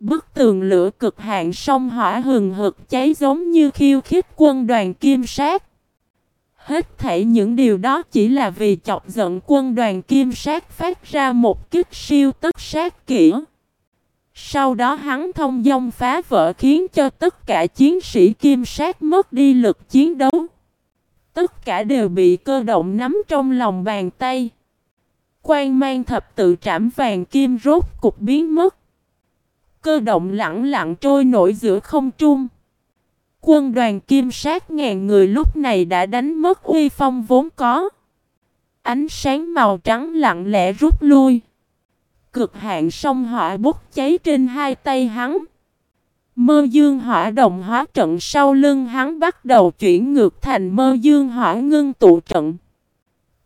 Bức tường lửa cực hạn sông hỏa hừng hực cháy giống như khiêu khích quân đoàn kim sát. Hết thảy những điều đó chỉ là vì chọc giận quân đoàn kim sát phát ra một kích siêu tất sát kỹ. Sau đó hắn thông dong phá vỡ khiến cho tất cả chiến sĩ kim sát mất đi lực chiến đấu. Tất cả đều bị cơ động nắm trong lòng bàn tay. Quan mang thập tự trảm vàng kim rốt cục biến mất. Cơ động lặng lặng trôi nổi giữa không trung. Quân đoàn kim sát ngàn người lúc này đã đánh mất uy phong vốn có. Ánh sáng màu trắng lặng lẽ rút lui. Cực hạn sông hỏa bốc cháy trên hai tay hắn. Mơ dương hỏa đồng hóa trận sau lưng hắn bắt đầu chuyển ngược thành mơ dương hỏa ngưng tụ trận.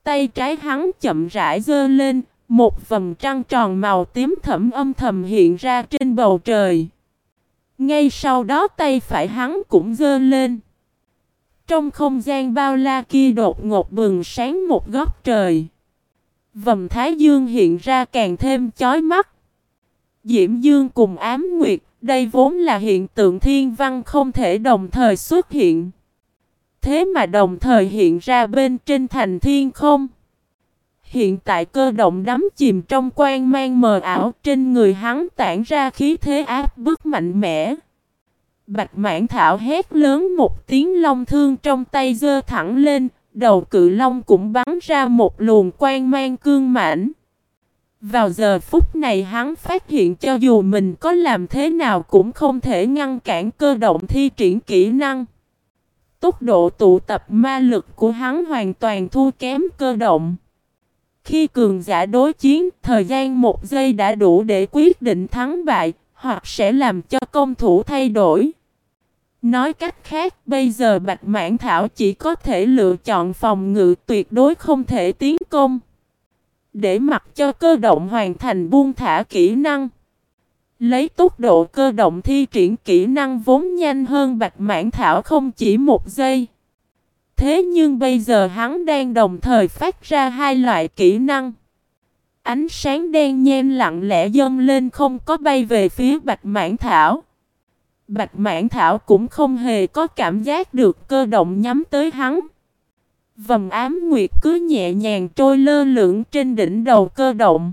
Tay trái hắn chậm rãi dơ lên, một vầng trăng tròn màu tím thẫm âm thầm hiện ra trên bầu trời. Ngay sau đó tay phải hắn cũng dơ lên. Trong không gian bao la kia đột ngột bừng sáng một góc trời. Vầm thái dương hiện ra càng thêm chói mắt. Diễm dương cùng ám nguyệt, đây vốn là hiện tượng thiên văn không thể đồng thời xuất hiện. Thế mà đồng thời hiện ra bên trên thành thiên không. Hiện tại cơ động đắm chìm trong quan mang mờ ảo trên người hắn tản ra khí thế áp bức mạnh mẽ. Bạch mãn thảo hét lớn một tiếng long thương trong tay giơ thẳng lên, đầu cự long cũng bắn ra một luồng quan mang cương mãnh. Vào giờ phút này hắn phát hiện cho dù mình có làm thế nào cũng không thể ngăn cản cơ động thi triển kỹ năng. Tốc độ tụ tập ma lực của hắn hoàn toàn thua kém cơ động. Khi cường giả đối chiến, thời gian một giây đã đủ để quyết định thắng bại, hoặc sẽ làm cho công thủ thay đổi. Nói cách khác, bây giờ Bạch Mãn Thảo chỉ có thể lựa chọn phòng ngự tuyệt đối không thể tiến công. Để mặc cho cơ động hoàn thành buông thả kỹ năng. Lấy tốc độ cơ động thi triển kỹ năng vốn nhanh hơn Bạch Mãn Thảo không chỉ một giây. Thế nhưng bây giờ hắn đang đồng thời phát ra hai loại kỹ năng. Ánh sáng đen nhem lặng lẽ dâng lên không có bay về phía Bạch Mãn Thảo. Bạch Mãn Thảo cũng không hề có cảm giác được cơ động nhắm tới hắn. Vầm ám nguyệt cứ nhẹ nhàng trôi lơ lửng trên đỉnh đầu cơ động.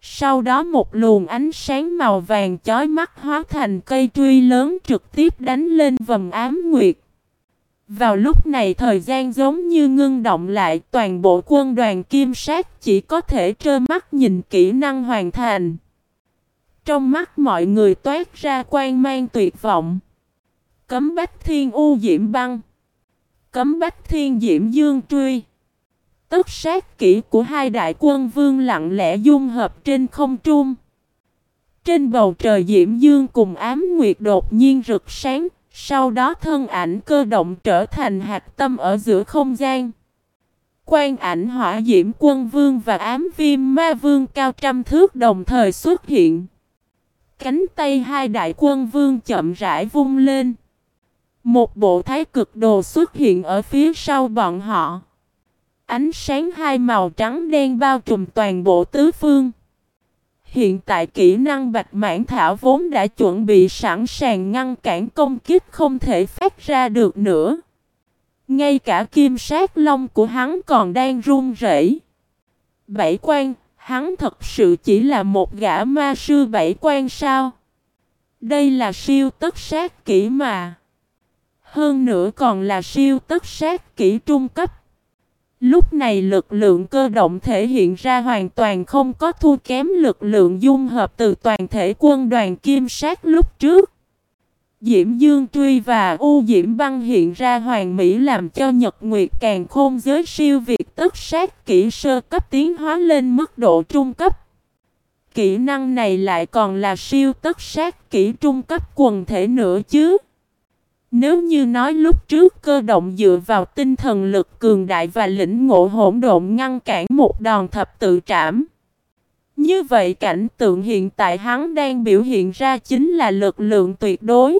Sau đó một luồng ánh sáng màu vàng chói mắt hóa thành cây truy lớn trực tiếp đánh lên vầm ám nguyệt. Vào lúc này thời gian giống như ngưng động lại toàn bộ quân đoàn kim sát chỉ có thể trơ mắt nhìn kỹ năng hoàn thành. Trong mắt mọi người toát ra quan mang tuyệt vọng. Cấm bách thiên u diễm băng. Cấm bách thiên diễm dương truy. Tất sát kỹ của hai đại quân vương lặng lẽ dung hợp trên không trung. Trên bầu trời diễm dương cùng ám nguyệt đột nhiên rực sáng, sau đó thân ảnh cơ động trở thành hạt tâm ở giữa không gian. Quan ảnh hỏa diễm quân vương và ám viêm ma vương cao trăm thước đồng thời xuất hiện. Cánh tay hai đại quân vương chậm rãi vung lên. Một bộ thái cực đồ xuất hiện ở phía sau bọn họ. Ánh sáng hai màu trắng đen bao trùm toàn bộ tứ phương. Hiện tại kỹ năng bạch mãn thảo vốn đã chuẩn bị sẵn sàng ngăn cản công kích không thể phát ra được nữa. Ngay cả kim sát long của hắn còn đang run rẩy. Bảy quan, hắn thật sự chỉ là một gã ma sư bảy quan sao? Đây là siêu tất sát kỹ mà. Hơn nữa còn là siêu tất sát kỹ trung cấp. Lúc này lực lượng cơ động thể hiện ra hoàn toàn không có thua kém lực lượng dung hợp từ toàn thể quân đoàn kim sát lúc trước. Diễm Dương Truy và U Diễm Băng hiện ra hoàn mỹ làm cho Nhật Nguyệt càng khôn giới siêu việt tất sát kỹ sơ cấp tiến hóa lên mức độ trung cấp. Kỹ năng này lại còn là siêu tất sát kỹ trung cấp quần thể nữa chứ. Nếu như nói lúc trước cơ động dựa vào tinh thần lực cường đại và lĩnh ngộ hỗn độn ngăn cản một đòn thập tự trảm. Như vậy cảnh tượng hiện tại hắn đang biểu hiện ra chính là lực lượng tuyệt đối.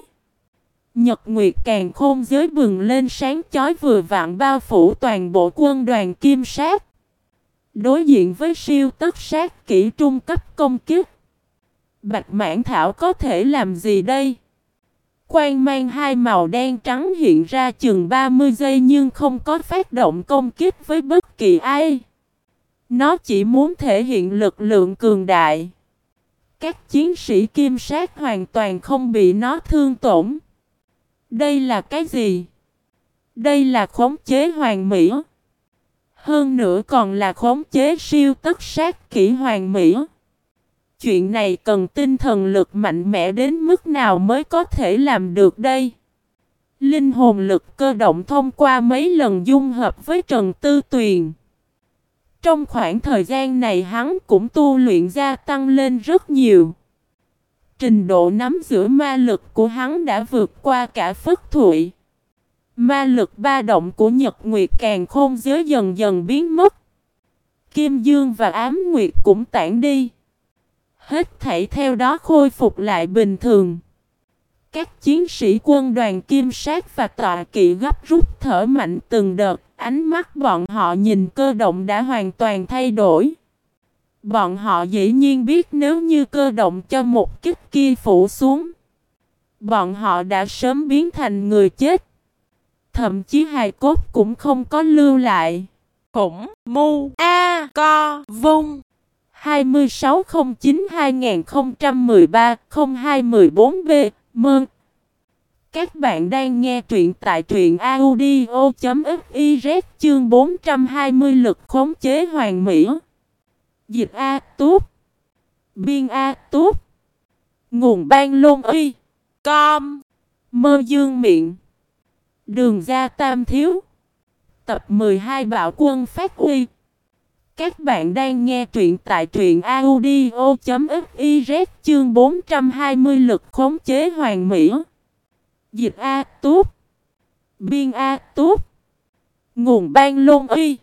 Nhật Nguyệt càng khôn giới bừng lên sáng chói vừa vạn bao phủ toàn bộ quân đoàn kim sát. Đối diện với siêu tất sát kỹ trung cấp công kích. Bạch mãn thảo có thể làm gì đây? Quang mang hai màu đen trắng hiện ra chừng 30 giây nhưng không có phát động công kích với bất kỳ ai. Nó chỉ muốn thể hiện lực lượng cường đại. Các chiến sĩ kim sát hoàn toàn không bị nó thương tổn. Đây là cái gì? Đây là khống chế hoàn mỹ. Hơn nữa còn là khống chế siêu tất sát kỹ hoàn mỹ. Chuyện này cần tinh thần lực mạnh mẽ đến mức nào mới có thể làm được đây? Linh hồn lực cơ động thông qua mấy lần dung hợp với Trần Tư Tuyền. Trong khoảng thời gian này hắn cũng tu luyện gia tăng lên rất nhiều. Trình độ nắm giữ ma lực của hắn đã vượt qua cả phất thụy. Ma lực ba động của Nhật Nguyệt càng khôn giới dần dần biến mất. Kim Dương và Ám Nguyệt cũng tản đi. Hết thảy theo đó khôi phục lại bình thường. Các chiến sĩ quân đoàn kim sát và tọa kỵ gấp rút thở mạnh từng đợt, ánh mắt bọn họ nhìn cơ động đã hoàn toàn thay đổi. Bọn họ dĩ nhiên biết nếu như cơ động cho một kích kia phủ xuống, bọn họ đã sớm biến thành người chết. Thậm chí hài cốt cũng không có lưu lại. Khủng mu A Co Vung 2609-2013-0214B Mơn. Các bạn đang nghe truyện tại truyện audio.fiz chương 420 lực khống chế hoàng mỹ. Dịch A Túp Biên A Túp Nguồn ban lôn y. Com. Mơ dương miệng. Đường ra tam thiếu. Tập 12 Bạo quân phát uy các bạn đang nghe truyện tại truyện audio.fiz chương 420 lực khống chế hoàn mỹ Dịch A Túp. Biên A Túp. Nguồn ban lôn y.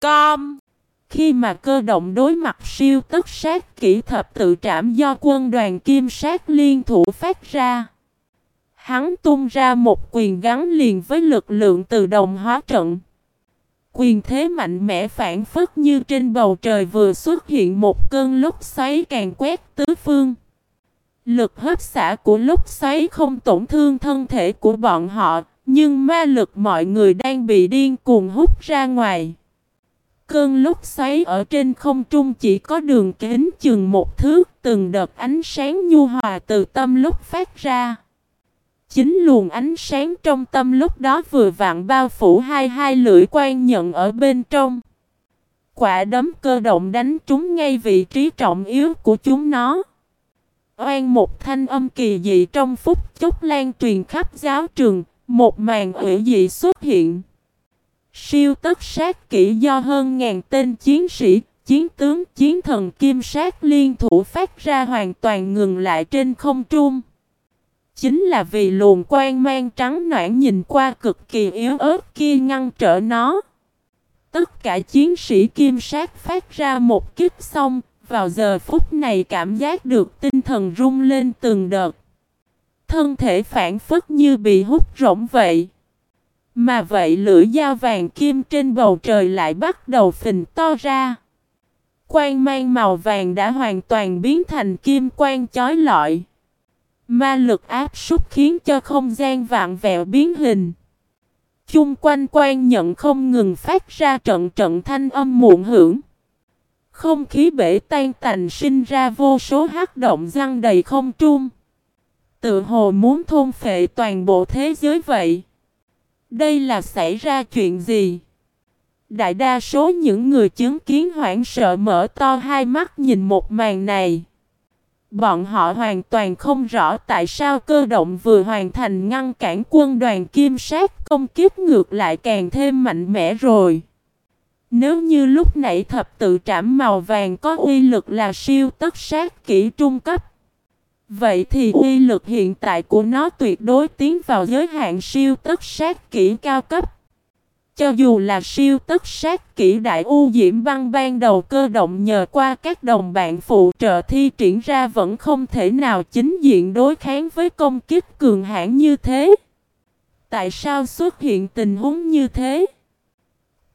Com. Khi mà cơ động đối mặt siêu tất sát kỹ thập tự trảm do quân đoàn kim sát liên thủ phát ra. Hắn tung ra một quyền gắn liền với lực lượng từ đồng hóa trận. Quyền thế mạnh mẽ phản phất như trên bầu trời vừa xuất hiện một cơn lốc xoáy càng quét tứ phương. Lực hấp xả của lốc xoáy không tổn thương thân thể của bọn họ, nhưng ma lực mọi người đang bị điên cuồng hút ra ngoài. Cơn lốc xoáy ở trên không trung chỉ có đường kính chừng một thước, từng đợt ánh sáng nhu hòa từ tâm lúc phát ra. Chính luồng ánh sáng trong tâm lúc đó vừa vặn bao phủ hai hai lưỡi quan nhận ở bên trong. Quả đấm cơ động đánh trúng ngay vị trí trọng yếu của chúng nó. Oan một thanh âm kỳ dị trong phút chốc lan truyền khắp giáo trường, một màn ủy dị xuất hiện. Siêu tất sát kỹ do hơn ngàn tên chiến sĩ, chiến tướng, chiến thần kim sát liên thủ phát ra hoàn toàn ngừng lại trên không trung. Chính là vì luồng quang mang trắng noãn nhìn qua cực kỳ yếu ớt kia ngăn trở nó. Tất cả chiến sĩ kim sát phát ra một kích xong, vào giờ phút này cảm giác được tinh thần rung lên từng đợt. Thân thể phản phất như bị hút rỗng vậy. Mà vậy lưỡi dao vàng kim trên bầu trời lại bắt đầu phình to ra. Quang mang màu vàng đã hoàn toàn biến thành kim quang chói lọi. Ma lực áp súc khiến cho không gian vạn vẹo biến hình. Chung quanh quan nhận không ngừng phát ra trận trận thanh âm muộn hưởng. Không khí bể tan tành sinh ra vô số hắc động răng đầy không trung. Tự hồ muốn thôn phệ toàn bộ thế giới vậy. Đây là xảy ra chuyện gì? Đại đa số những người chứng kiến hoảng sợ mở to hai mắt nhìn một màn này. Bọn họ hoàn toàn không rõ tại sao cơ động vừa hoàn thành ngăn cản quân đoàn kim sát công kiếp ngược lại càng thêm mạnh mẽ rồi. Nếu như lúc nãy thập tự trảm màu vàng có uy lực là siêu tất sát kỹ trung cấp. Vậy thì uy lực hiện tại của nó tuyệt đối tiến vào giới hạn siêu tất sát kỹ cao cấp. Cho dù là siêu tất sát kỹ đại u diễm văn ban đầu cơ động nhờ qua các đồng bạn phụ trợ thi triển ra vẫn không thể nào chính diện đối kháng với công kích cường hãn như thế. Tại sao xuất hiện tình huống như thế?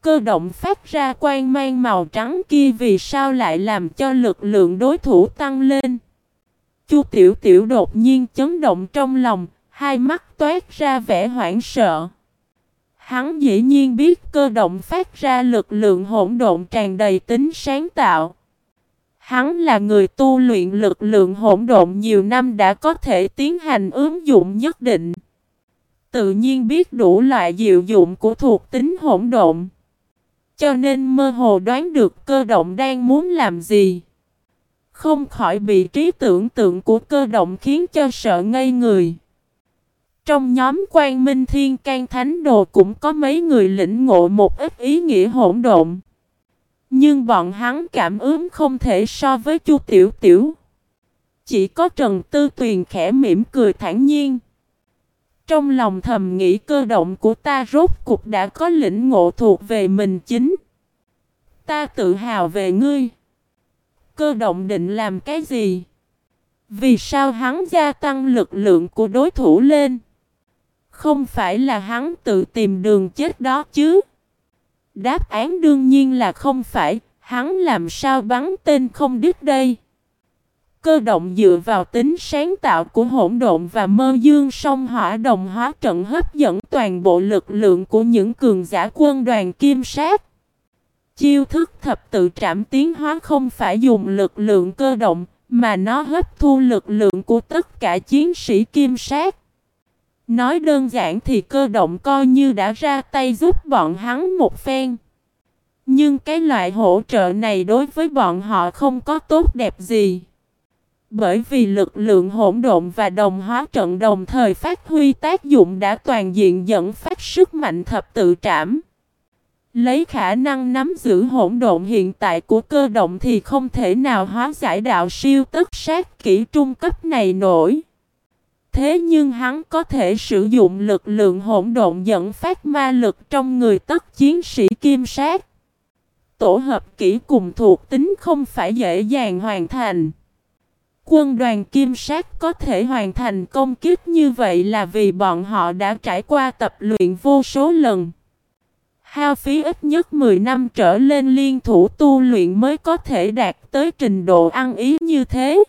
Cơ động phát ra quang mang màu trắng kia vì sao lại làm cho lực lượng đối thủ tăng lên? Chu Tiểu Tiểu đột nhiên chấn động trong lòng, hai mắt toát ra vẻ hoảng sợ. Hắn dĩ nhiên biết cơ động phát ra lực lượng hỗn độn tràn đầy tính sáng tạo. Hắn là người tu luyện lực lượng hỗn độn nhiều năm đã có thể tiến hành ứng dụng nhất định. Tự nhiên biết đủ loại diệu dụng của thuộc tính hỗn độn. Cho nên mơ hồ đoán được cơ động đang muốn làm gì. Không khỏi bị trí tưởng tượng của cơ động khiến cho sợ ngây người. Trong nhóm quan minh thiên can thánh đồ cũng có mấy người lĩnh ngộ một ít ý nghĩa hỗn độn. Nhưng bọn hắn cảm ứng không thể so với chu tiểu tiểu. Chỉ có Trần Tư Tuyền khẽ mỉm cười thản nhiên. Trong lòng thầm nghĩ cơ động của ta rốt cục đã có lĩnh ngộ thuộc về mình chính. Ta tự hào về ngươi. Cơ động định làm cái gì? Vì sao hắn gia tăng lực lượng của đối thủ lên? Không phải là hắn tự tìm đường chết đó chứ? Đáp án đương nhiên là không phải, hắn làm sao bắn tên không đứt đây? Cơ động dựa vào tính sáng tạo của hỗn độn và mơ dương song hỏa đồng hóa trận hấp dẫn toàn bộ lực lượng của những cường giả quân đoàn kim sát. Chiêu thức thập tự trảm tiến hóa không phải dùng lực lượng cơ động, mà nó hấp thu lực lượng của tất cả chiến sĩ kim sát. Nói đơn giản thì cơ động coi như đã ra tay giúp bọn hắn một phen. Nhưng cái loại hỗ trợ này đối với bọn họ không có tốt đẹp gì. Bởi vì lực lượng hỗn độn và đồng hóa trận đồng thời phát huy tác dụng đã toàn diện dẫn phát sức mạnh thập tự trảm. Lấy khả năng nắm giữ hỗn độn hiện tại của cơ động thì không thể nào hóa giải đạo siêu tất sát kỹ trung cấp này nổi. Thế nhưng hắn có thể sử dụng lực lượng hỗn độn dẫn phát ma lực trong người tất chiến sĩ kim sát. Tổ hợp kỹ cùng thuộc tính không phải dễ dàng hoàn thành. Quân đoàn kim sát có thể hoàn thành công kích như vậy là vì bọn họ đã trải qua tập luyện vô số lần. Hao phí ít nhất 10 năm trở lên liên thủ tu luyện mới có thể đạt tới trình độ ăn ý như thế.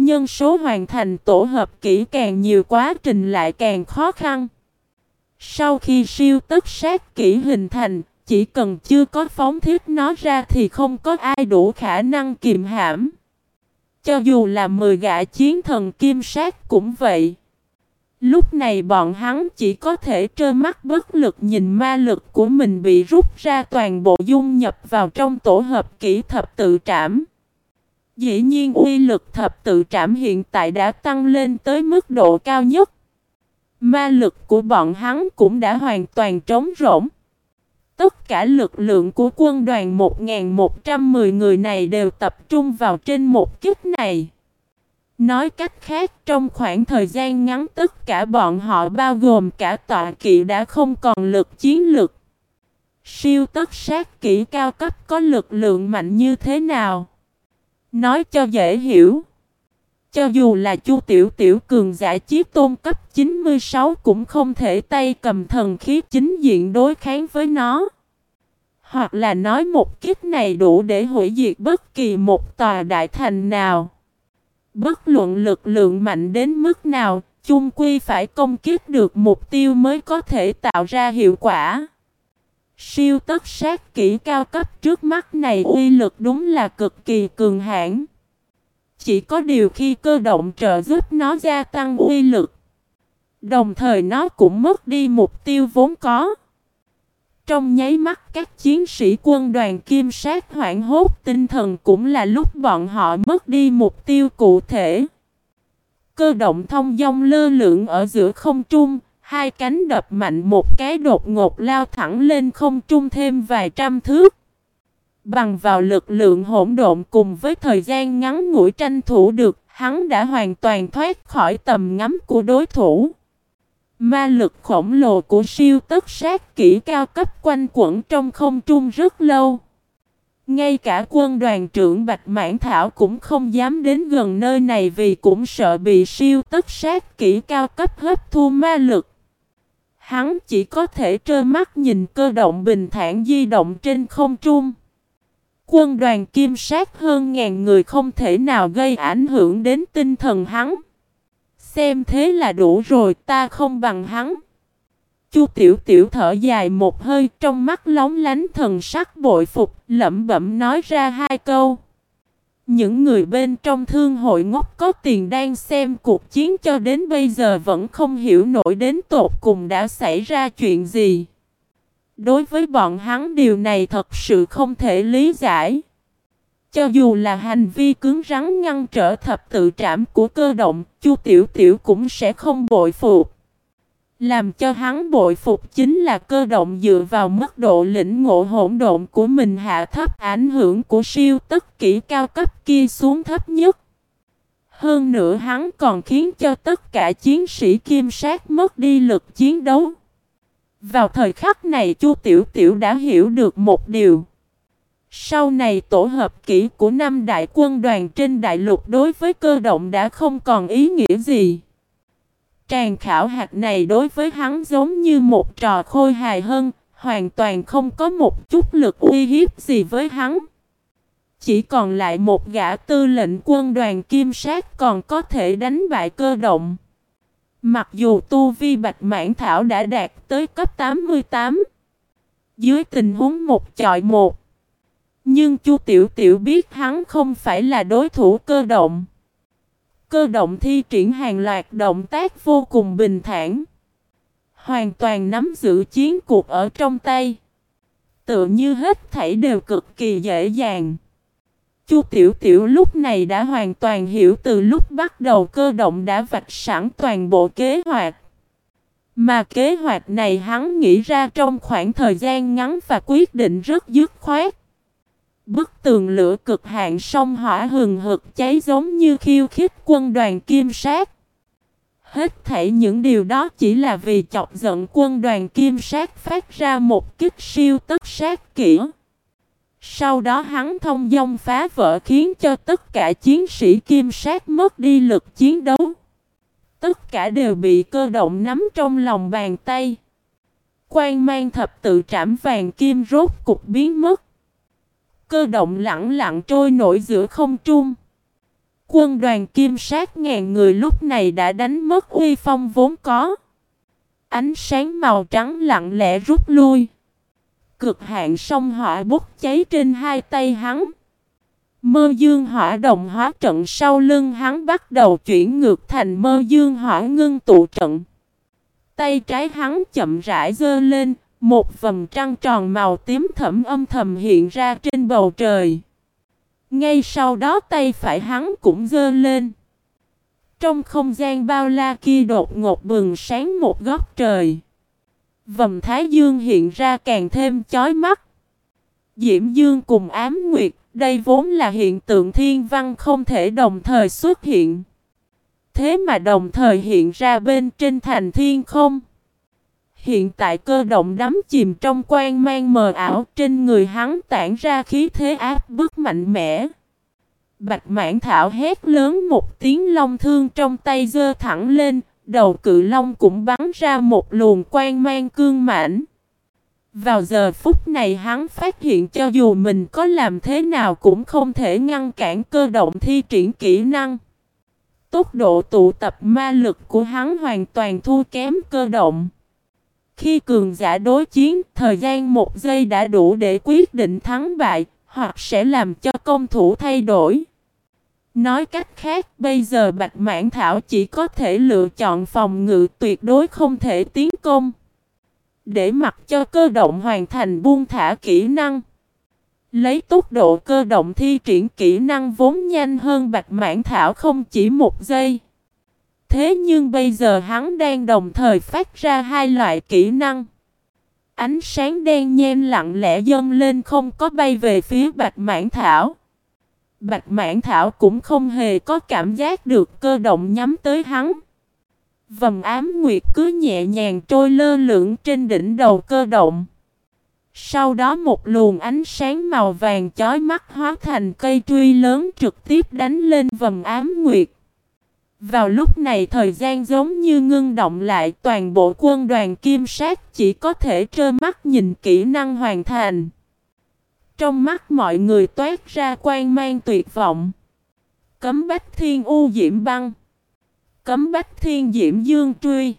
Nhân số hoàn thành tổ hợp kỹ càng nhiều quá trình lại càng khó khăn. Sau khi siêu tất sát kỹ hình thành, chỉ cần chưa có phóng thiết nó ra thì không có ai đủ khả năng kiềm hãm. Cho dù là 10 gã chiến thần kim sát cũng vậy. Lúc này bọn hắn chỉ có thể trơ mắt bất lực nhìn ma lực của mình bị rút ra toàn bộ dung nhập vào trong tổ hợp kỹ thập tự trảm. Dĩ nhiên uy lực thập tự trảm hiện tại đã tăng lên tới mức độ cao nhất. Ma lực của bọn hắn cũng đã hoàn toàn trống rỗng. Tất cả lực lượng của quân đoàn 1.110 người này đều tập trung vào trên một kích này. Nói cách khác, trong khoảng thời gian ngắn tất cả bọn họ bao gồm cả tọa kỵ đã không còn lực chiến lực. Siêu tất sát kỹ cao cấp có lực lượng mạnh như thế nào? Nói cho dễ hiểu. Cho dù là chu tiểu tiểu cường giả chiếc tôn cấp 96 cũng không thể tay cầm thần khí chính diện đối kháng với nó. Hoặc là nói một kiếp này đủ để hủy diệt bất kỳ một tòa đại thành nào. Bất luận lực lượng mạnh đến mức nào, chung quy phải công kiếp được mục tiêu mới có thể tạo ra hiệu quả. Siêu tất sát kỹ cao cấp trước mắt này uy lực đúng là cực kỳ cường hãn. Chỉ có điều khi cơ động trợ giúp nó gia tăng uy lực. Đồng thời nó cũng mất đi mục tiêu vốn có. Trong nháy mắt các chiến sĩ quân đoàn kim sát hoảng hốt tinh thần cũng là lúc bọn họ mất đi mục tiêu cụ thể. Cơ động thông dong lơ lửng ở giữa không trung, hai cánh đập mạnh một cái đột ngột lao thẳng lên không trung thêm vài trăm thước. Bằng vào lực lượng hỗn độn cùng với thời gian ngắn ngủi tranh thủ được, hắn đã hoàn toàn thoát khỏi tầm ngắm của đối thủ. Ma lực khổng lồ của siêu tất sát kỹ cao cấp quanh quẩn trong không trung rất lâu. Ngay cả quân đoàn trưởng Bạch Mãn Thảo cũng không dám đến gần nơi này vì cũng sợ bị siêu tất sát kỹ cao cấp hấp thu ma lực. Hắn chỉ có thể trơ mắt nhìn cơ động bình thản di động trên không trung. Quân đoàn kim sát hơn ngàn người không thể nào gây ảnh hưởng đến tinh thần hắn. Xem thế là đủ rồi, ta không bằng hắn. Chu tiểu tiểu thở dài một hơi, trong mắt lóng lánh thần sắc bội phục, lẩm bẩm nói ra hai câu. Những người bên trong thương hội ngốc có tiền đang xem cuộc chiến cho đến bây giờ vẫn không hiểu nổi đến tột cùng đã xảy ra chuyện gì. Đối với bọn hắn điều này thật sự không thể lý giải. Cho dù là hành vi cứng rắn ngăn trở thập tự trảm của cơ động, Chu Tiểu Tiểu cũng sẽ không bội phục. Làm cho hắn bội phục chính là cơ động dựa vào mức độ lĩnh ngộ hỗn độn của mình hạ thấp ảnh hưởng của siêu tất kỹ cao cấp kia xuống thấp nhất. Hơn nữa hắn còn khiến cho tất cả chiến sĩ kim sát mất đi lực chiến đấu. Vào thời khắc này Chu Tiểu Tiểu đã hiểu được một điều. Sau này tổ hợp kỹ của năm đại quân đoàn trên đại lục đối với cơ động đã không còn ý nghĩa gì. Tràng khảo hạt này đối với hắn giống như một trò khôi hài hơn, hoàn toàn không có một chút lực uy hiếp gì với hắn. Chỉ còn lại một gã tư lệnh quân đoàn kim sát còn có thể đánh bại cơ động. Mặc dù tu vi bạch mãn thảo đã đạt tới cấp 88, dưới tình huống một chọi một, nhưng Chu Tiểu Tiểu biết hắn không phải là đối thủ cơ động. Cơ động thi triển hàng loạt động tác vô cùng bình thản. Hoàn toàn nắm giữ chiến cuộc ở trong tay. Tựa như hết thảy đều cực kỳ dễ dàng. Chu Tiểu Tiểu lúc này đã hoàn toàn hiểu từ lúc bắt đầu cơ động đã vạch sẵn toàn bộ kế hoạch. Mà kế hoạch này hắn nghĩ ra trong khoảng thời gian ngắn và quyết định rất dứt khoát. Bức tường lửa cực hạn sông hỏa hừng hực cháy giống như khiêu khích quân đoàn kim sát. Hết thảy những điều đó chỉ là vì chọc giận quân đoàn kim sát phát ra một kích siêu tất sát kỹ. Sau đó hắn thông dong phá vỡ khiến cho tất cả chiến sĩ kim sát mất đi lực chiến đấu. Tất cả đều bị cơ động nắm trong lòng bàn tay. Quan mang thập tự trảm vàng kim rốt cục biến mất. Cơ động lặng lặng trôi nổi giữa không trung. Quân đoàn kim sát ngàn người lúc này đã đánh mất uy phong vốn có. Ánh sáng màu trắng lặng lẽ rút lui. Cực hạn sông hỏa bốc cháy trên hai tay hắn. Mơ dương hỏa đồng hóa trận sau lưng hắn bắt đầu chuyển ngược thành mơ dương hỏa ngưng tụ trận. Tay trái hắn chậm rãi dơ lên, một vầng trăng tròn màu tím thẫm âm thầm hiện ra trên bầu trời. Ngay sau đó tay phải hắn cũng dơ lên. Trong không gian bao la kia đột ngột bừng sáng một góc trời. Vầm thái dương hiện ra càng thêm chói mắt. Diễm dương cùng ám nguyệt, đây vốn là hiện tượng thiên văn không thể đồng thời xuất hiện. Thế mà đồng thời hiện ra bên trên thành thiên không. Hiện tại cơ động đắm chìm trong quan mang mờ ảo trên người hắn tản ra khí thế áp bức mạnh mẽ. Bạch mãn thảo hét lớn một tiếng long thương trong tay giơ thẳng lên, đầu cự long cũng bắn ra một luồng quan mang cương mãnh. Vào giờ phút này hắn phát hiện cho dù mình có làm thế nào cũng không thể ngăn cản cơ động thi triển kỹ năng. Tốc độ tụ tập ma lực của hắn hoàn toàn thua kém cơ động. Khi cường giả đối chiến, thời gian một giây đã đủ để quyết định thắng bại, hoặc sẽ làm cho công thủ thay đổi. Nói cách khác, bây giờ Bạch Mãn Thảo chỉ có thể lựa chọn phòng ngự tuyệt đối không thể tiến công. Để mặc cho cơ động hoàn thành buông thả kỹ năng. Lấy tốc độ cơ động thi triển kỹ năng vốn nhanh hơn Bạch Mãn Thảo không chỉ một giây. Thế nhưng bây giờ hắn đang đồng thời phát ra hai loại kỹ năng. Ánh sáng đen nhen lặng lẽ dâng lên không có bay về phía Bạch Mãn Thảo. Bạch Mãn Thảo cũng không hề có cảm giác được cơ động nhắm tới hắn. Vầng ám nguyệt cứ nhẹ nhàng trôi lơ lửng trên đỉnh đầu cơ động. Sau đó một luồng ánh sáng màu vàng chói mắt hóa thành cây truy lớn trực tiếp đánh lên vầng ám nguyệt. Vào lúc này thời gian giống như ngưng động lại toàn bộ quân đoàn kim sát chỉ có thể trơ mắt nhìn kỹ năng hoàn thành. Trong mắt mọi người toát ra quan mang tuyệt vọng. Cấm bách thiên u diễm băng. Cấm bách thiên diễm dương truy.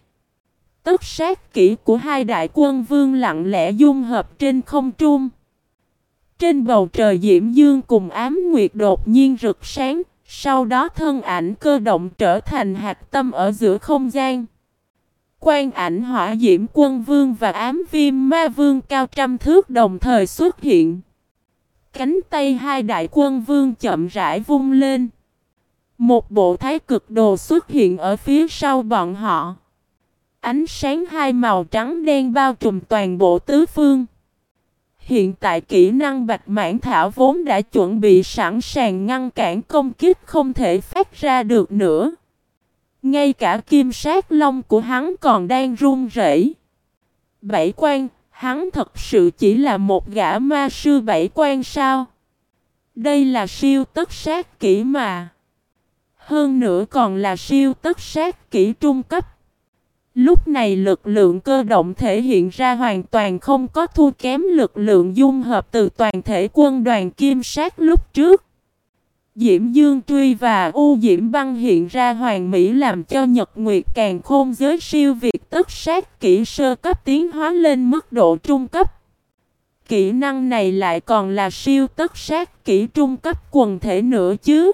Tất sát kỹ của hai đại quân vương lặng lẽ dung hợp trên không trung. Trên bầu trời diễm dương cùng ám nguyệt đột nhiên rực sáng, sau đó thân ảnh cơ động trở thành hạt tâm ở giữa không gian. Quan ảnh hỏa diễm quân vương và ám viêm ma vương cao trăm thước đồng thời xuất hiện. Cánh tay hai đại quân vương chậm rãi vung lên. Một bộ thái cực đồ xuất hiện ở phía sau bọn họ. Ánh sáng hai màu trắng đen bao trùm toàn bộ tứ phương. Hiện tại kỹ năng bạch mãn thảo vốn đã chuẩn bị sẵn sàng ngăn cản công kích không thể phát ra được nữa. Ngay cả kim sát long của hắn còn đang run rẩy. Bảy quan, hắn thật sự chỉ là một gã ma sư bảy quan sao? Đây là siêu tất sát kỹ mà. Hơn nữa còn là siêu tất sát kỹ trung cấp. Lúc này lực lượng cơ động thể hiện ra hoàn toàn không có thua kém lực lượng dung hợp từ toàn thể quân đoàn kim sát lúc trước. Diễm Dương Truy và U Diễm Băng hiện ra hoàn mỹ làm cho Nhật Nguyệt càng khôn giới siêu việt tất sát kỹ sơ cấp tiến hóa lên mức độ trung cấp. Kỹ năng này lại còn là siêu tất sát kỹ trung cấp quần thể nữa chứ.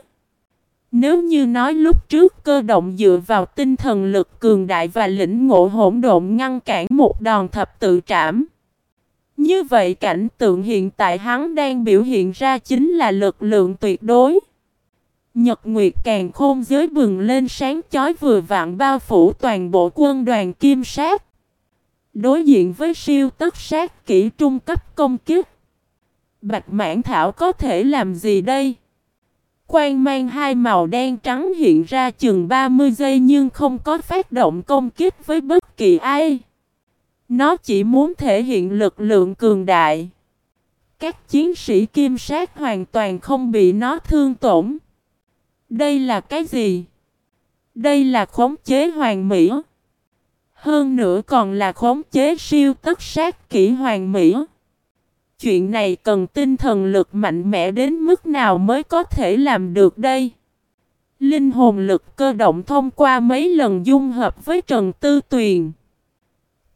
Nếu như nói lúc trước cơ động dựa vào tinh thần lực cường đại và lĩnh ngộ hỗn độn ngăn cản một đòn thập tự trảm. Như vậy cảnh tượng hiện tại hắn đang biểu hiện ra chính là lực lượng tuyệt đối. Nhật Nguyệt càng khôn giới bừng lên sáng chói vừa vạn bao phủ toàn bộ quân đoàn kim sát. Đối diện với siêu tất sát kỹ trung cấp công kiếp. Bạch mãn thảo có thể làm gì đây? Quang mang hai màu đen trắng hiện ra chừng 30 giây nhưng không có phát động công kích với bất kỳ ai. Nó chỉ muốn thể hiện lực lượng cường đại. Các chiến sĩ kim sát hoàn toàn không bị nó thương tổn. Đây là cái gì? Đây là khống chế hoàn mỹ. Hơn nữa còn là khống chế siêu tất sát kỹ hoàn mỹ. Chuyện này cần tinh thần lực mạnh mẽ đến mức nào mới có thể làm được đây? Linh hồn lực cơ động thông qua mấy lần dung hợp với Trần Tư Tuyền.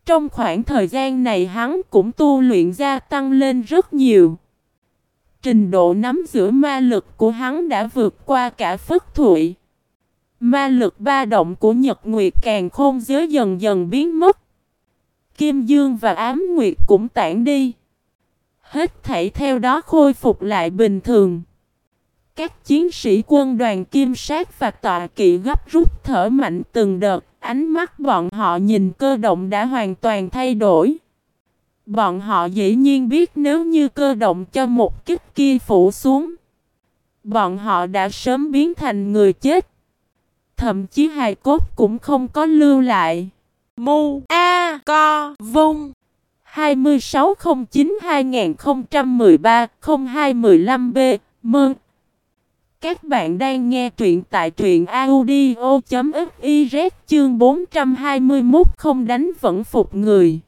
Trong khoảng thời gian này hắn cũng tu luyện gia tăng lên rất nhiều. Trình độ nắm giữ ma lực của hắn đã vượt qua cả phất thụy. Ma lực ba động của Nhật Nguyệt càng khôn giới dần dần biến mất. Kim Dương và Ám Nguyệt cũng tản đi. Hết thảy theo đó khôi phục lại bình thường. Các chiến sĩ quân đoàn kim sát và tọa kỵ gấp rút thở mạnh từng đợt, ánh mắt bọn họ nhìn cơ động đã hoàn toàn thay đổi. Bọn họ dĩ nhiên biết nếu như cơ động cho một kích kia phủ xuống, bọn họ đã sớm biến thành người chết. Thậm chí hài cốt cũng không có lưu lại. Mu A Co Vung 2609-2013-0215B Mơn. Các bạn đang nghe truyện tại truyện audio.fiz chương 421 không đánh vẫn phục người.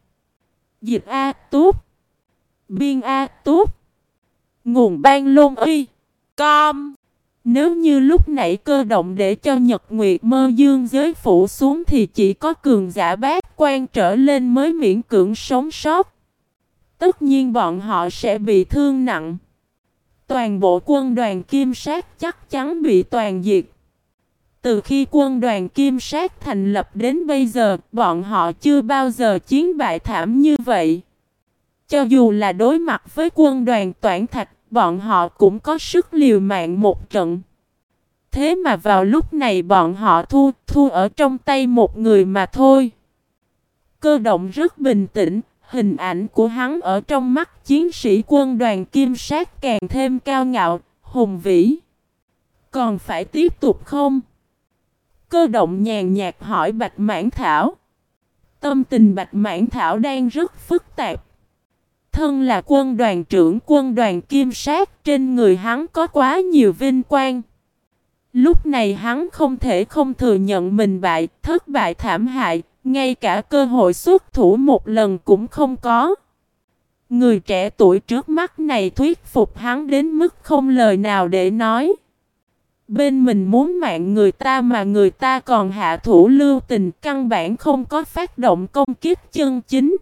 Dịch A Túp. Biên A Túp. Nguồn ban lôn y. Com. Nếu như lúc nãy cơ động để cho Nhật Nguyệt mơ dương giới phủ xuống thì chỉ có cường giả bát quan trở lên mới miễn cưỡng sống sót. Tất nhiên bọn họ sẽ bị thương nặng. Toàn bộ quân đoàn kim sát chắc chắn bị toàn diệt. Từ khi quân đoàn kim sát thành lập đến bây giờ, bọn họ chưa bao giờ chiến bại thảm như vậy. Cho dù là đối mặt với quân đoàn toản thạch, bọn họ cũng có sức liều mạng một trận. Thế mà vào lúc này bọn họ thua, thua ở trong tay một người mà thôi. Cơ động rất bình tĩnh, hình ảnh của hắn ở trong mắt chiến sĩ quân đoàn kim sát càng thêm cao ngạo, hùng vĩ. Còn phải tiếp tục không? Cơ động nhàn nhạt hỏi Bạch Mãn Thảo. Tâm tình Bạch Mãn Thảo đang rất phức tạp. Thân là quân đoàn trưởng quân đoàn kim sát trên người hắn có quá nhiều vinh quang. Lúc này hắn không thể không thừa nhận mình bại, thất bại thảm hại, ngay cả cơ hội xuất thủ một lần cũng không có. Người trẻ tuổi trước mắt này thuyết phục hắn đến mức không lời nào để nói. Bên mình muốn mạng người ta mà người ta còn hạ thủ lưu tình căn bản không có phát động công kiếp chân chính.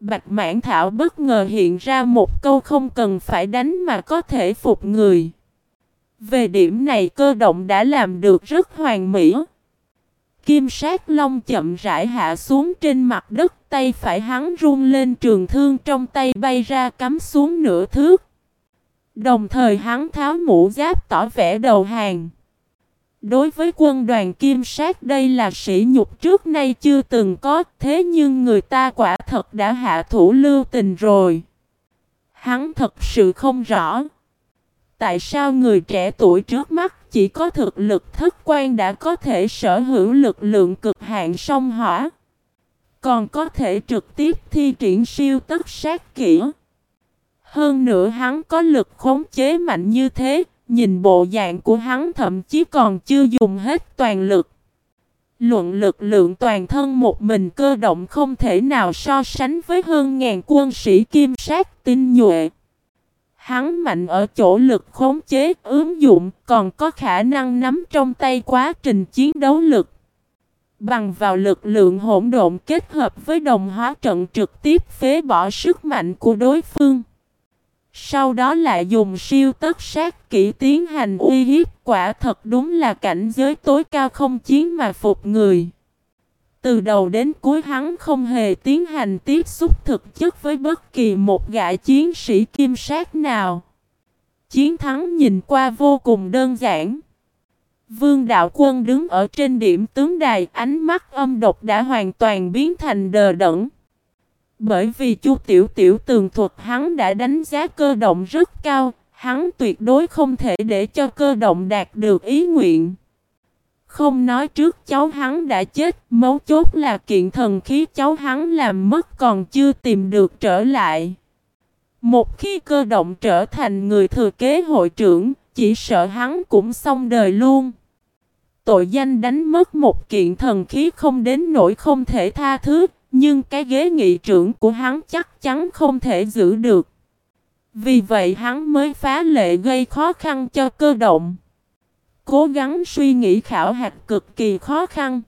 Bạch Mãn Thảo bất ngờ hiện ra một câu không cần phải đánh mà có thể phục người. Về điểm này cơ động đã làm được rất hoàn mỹ. Kim sát long chậm rãi hạ xuống trên mặt đất, tay phải hắn run lên, trường thương trong tay bay ra cắm xuống nửa thước. Đồng thời hắn tháo mũ giáp tỏ vẻ đầu hàng. Đối với quân đoàn kim sát, đây là sỉ nhục trước nay chưa từng có, thế nhưng người ta quả thật đã hạ thủ lưu tình rồi. Hắn thật sự không rõ. Tại sao người trẻ tuổi trước mắt chỉ có thực lực thất quan đã có thể sở hữu lực lượng cực hạn sông hỏa? Còn có thể trực tiếp thi triển siêu tất sát kỹ. Hơn nữa hắn có lực khống chế mạnh như thế, nhìn bộ dạng của hắn thậm chí còn chưa dùng hết toàn lực. Luận lực lượng toàn thân một mình cơ động không thể nào so sánh với hơn ngàn quân sĩ kim sát tinh nhuệ. Hắn mạnh ở chỗ lực khống chế, ứng dụng, còn có khả năng nắm trong tay quá trình chiến đấu lực. Bằng vào lực lượng hỗn độn kết hợp với đồng hóa trận trực tiếp phế bỏ sức mạnh của đối phương. Sau đó lại dùng siêu tất sát kỹ tiến hành uy hiếp quả thật đúng là cảnh giới tối cao không chiến mà phục người. Từ đầu đến cuối hắn không hề tiến hành tiếp xúc thực chất với bất kỳ một gã chiến sĩ kim sát nào. Chiến thắng nhìn qua vô cùng đơn giản. Vương đạo quân đứng ở trên điểm tướng đài ánh mắt âm độc đã hoàn toàn biến thành đờ đẫn. Bởi vì chu tiểu tiểu tường thuật hắn đã đánh giá cơ động rất cao, hắn tuyệt đối không thể để cho cơ động đạt được ý nguyện. Không nói trước cháu hắn đã chết, mấu chốt là kiện thần khí cháu hắn làm mất còn chưa tìm được trở lại. Một khi cơ động trở thành người thừa kế hội trưởng, chỉ sợ hắn cũng xong đời luôn. Tội danh đánh mất một kiện thần khí không đến nỗi không thể tha thứ, nhưng cái ghế nghị trưởng của hắn chắc chắn không thể giữ được. Vì vậy hắn mới phá lệ gây khó khăn cho cơ động. Cố gắng suy nghĩ khảo hạch cực kỳ khó khăn.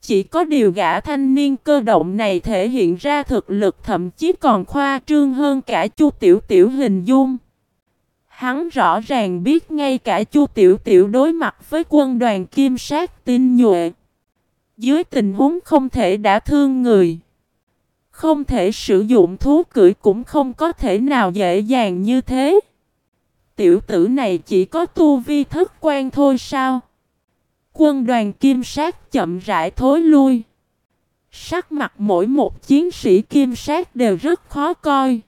Chỉ có điều gã thanh niên cơ động này thể hiện ra thực lực thậm chí còn khoa trương hơn cả chu tiểu tiểu hình dung. Hắn rõ ràng biết ngay cả chu tiểu tiểu đối mặt với quân đoàn kim sát tinh nhuệ. Dưới tình huống không thể đã thương người. Không thể sử dụng thú cưỡi cũng không có thể nào dễ dàng như thế. Tiểu tử này chỉ có tu vi thất quan thôi sao? Quân đoàn kim sát chậm rãi thối lui. Sắc mặt mỗi một chiến sĩ kim sát đều rất khó coi.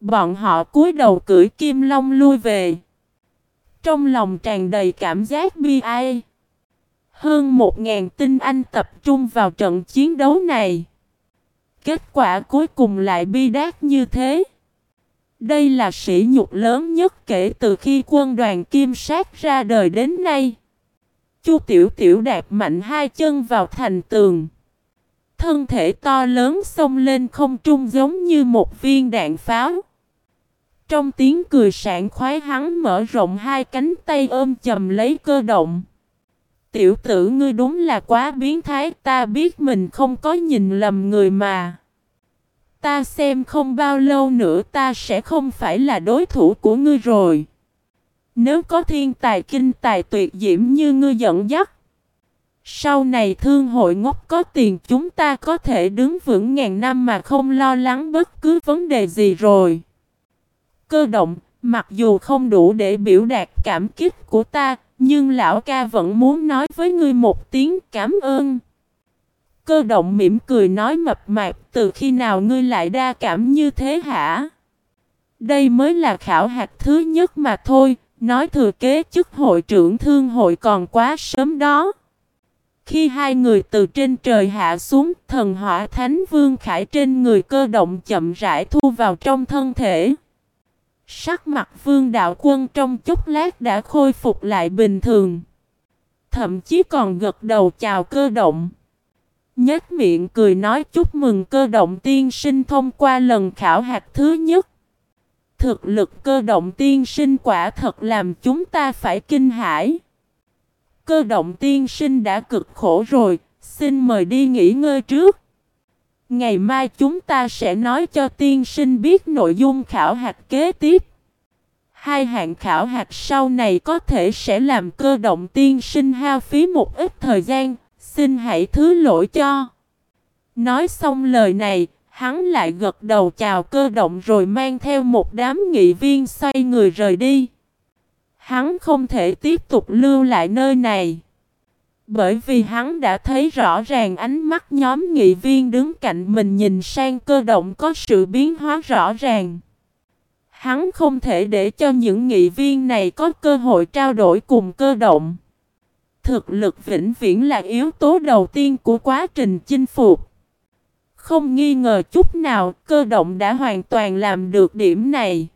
Bọn họ cúi đầu cưỡi kim long lui về. Trong lòng tràn đầy cảm giác bi ai. Hơn một ngàn tinh anh tập trung vào trận chiến đấu này. Kết quả cuối cùng lại bi đát như thế. Đây là sỉ nhục lớn nhất kể từ khi quân đoàn kim sát ra đời đến nay. Chu Tiểu Tiểu đạp mạnh hai chân vào thành tường. Thân thể to lớn xông lên không trung giống như một viên đạn pháo. Trong tiếng cười sảng khoái hắn mở rộng hai cánh tay ôm chầm lấy cơ động. Tiểu tử ngươi đúng là quá biến thái, ta biết mình không có nhìn lầm người mà. Ta xem không bao lâu nữa ta sẽ không phải là đối thủ của ngươi rồi. Nếu có thiên tài kinh tài tuyệt diễm như ngươi dẫn dắt. Sau này thương hội ngốc có tiền chúng ta có thể đứng vững ngàn năm mà không lo lắng bất cứ vấn đề gì rồi. Cơ động, mặc dù không đủ để biểu đạt cảm kích của ta, nhưng lão ca vẫn muốn nói với ngươi một tiếng cảm ơn. Cơ động mỉm cười nói mập mạp từ khi nào ngươi lại đa cảm như thế hả? Đây mới là khảo hạch thứ nhất mà thôi, nói thừa kế chức hội trưởng thương hội còn quá sớm đó. Khi hai người từ trên trời hạ xuống, thần hỏa thánh vương khải trên người cơ động chậm rãi thu vào trong thân thể. Sắc mặt vương đạo quân trong chốc lát đã khôi phục lại bình thường. Thậm chí còn gật đầu chào cơ động nhếch miệng cười nói chúc mừng cơ động tiên sinh thông qua lần khảo hạt thứ nhất. Thực lực cơ động tiên sinh quả thật làm chúng ta phải kinh hãi. Cơ động tiên sinh đã cực khổ rồi, xin mời đi nghỉ ngơi trước. Ngày mai chúng ta sẽ nói cho tiên sinh biết nội dung khảo hạt kế tiếp. Hai hạng khảo hạt sau này có thể sẽ làm cơ động tiên sinh hao phí một ít thời gian, xin hãy thứ lỗi cho. Nói xong lời này, hắn lại gật đầu chào cơ động rồi mang theo một đám nghị viên xoay người rời đi. Hắn không thể tiếp tục lưu lại nơi này. Bởi vì hắn đã thấy rõ ràng ánh mắt nhóm nghị viên đứng cạnh mình nhìn sang cơ động có sự biến hóa rõ ràng. Hắn không thể để cho những nghị viên này có cơ hội trao đổi cùng cơ động. Thực lực vĩnh viễn là yếu tố đầu tiên của quá trình chinh phục. Không nghi ngờ chút nào, cơ động đã hoàn toàn làm được điểm này.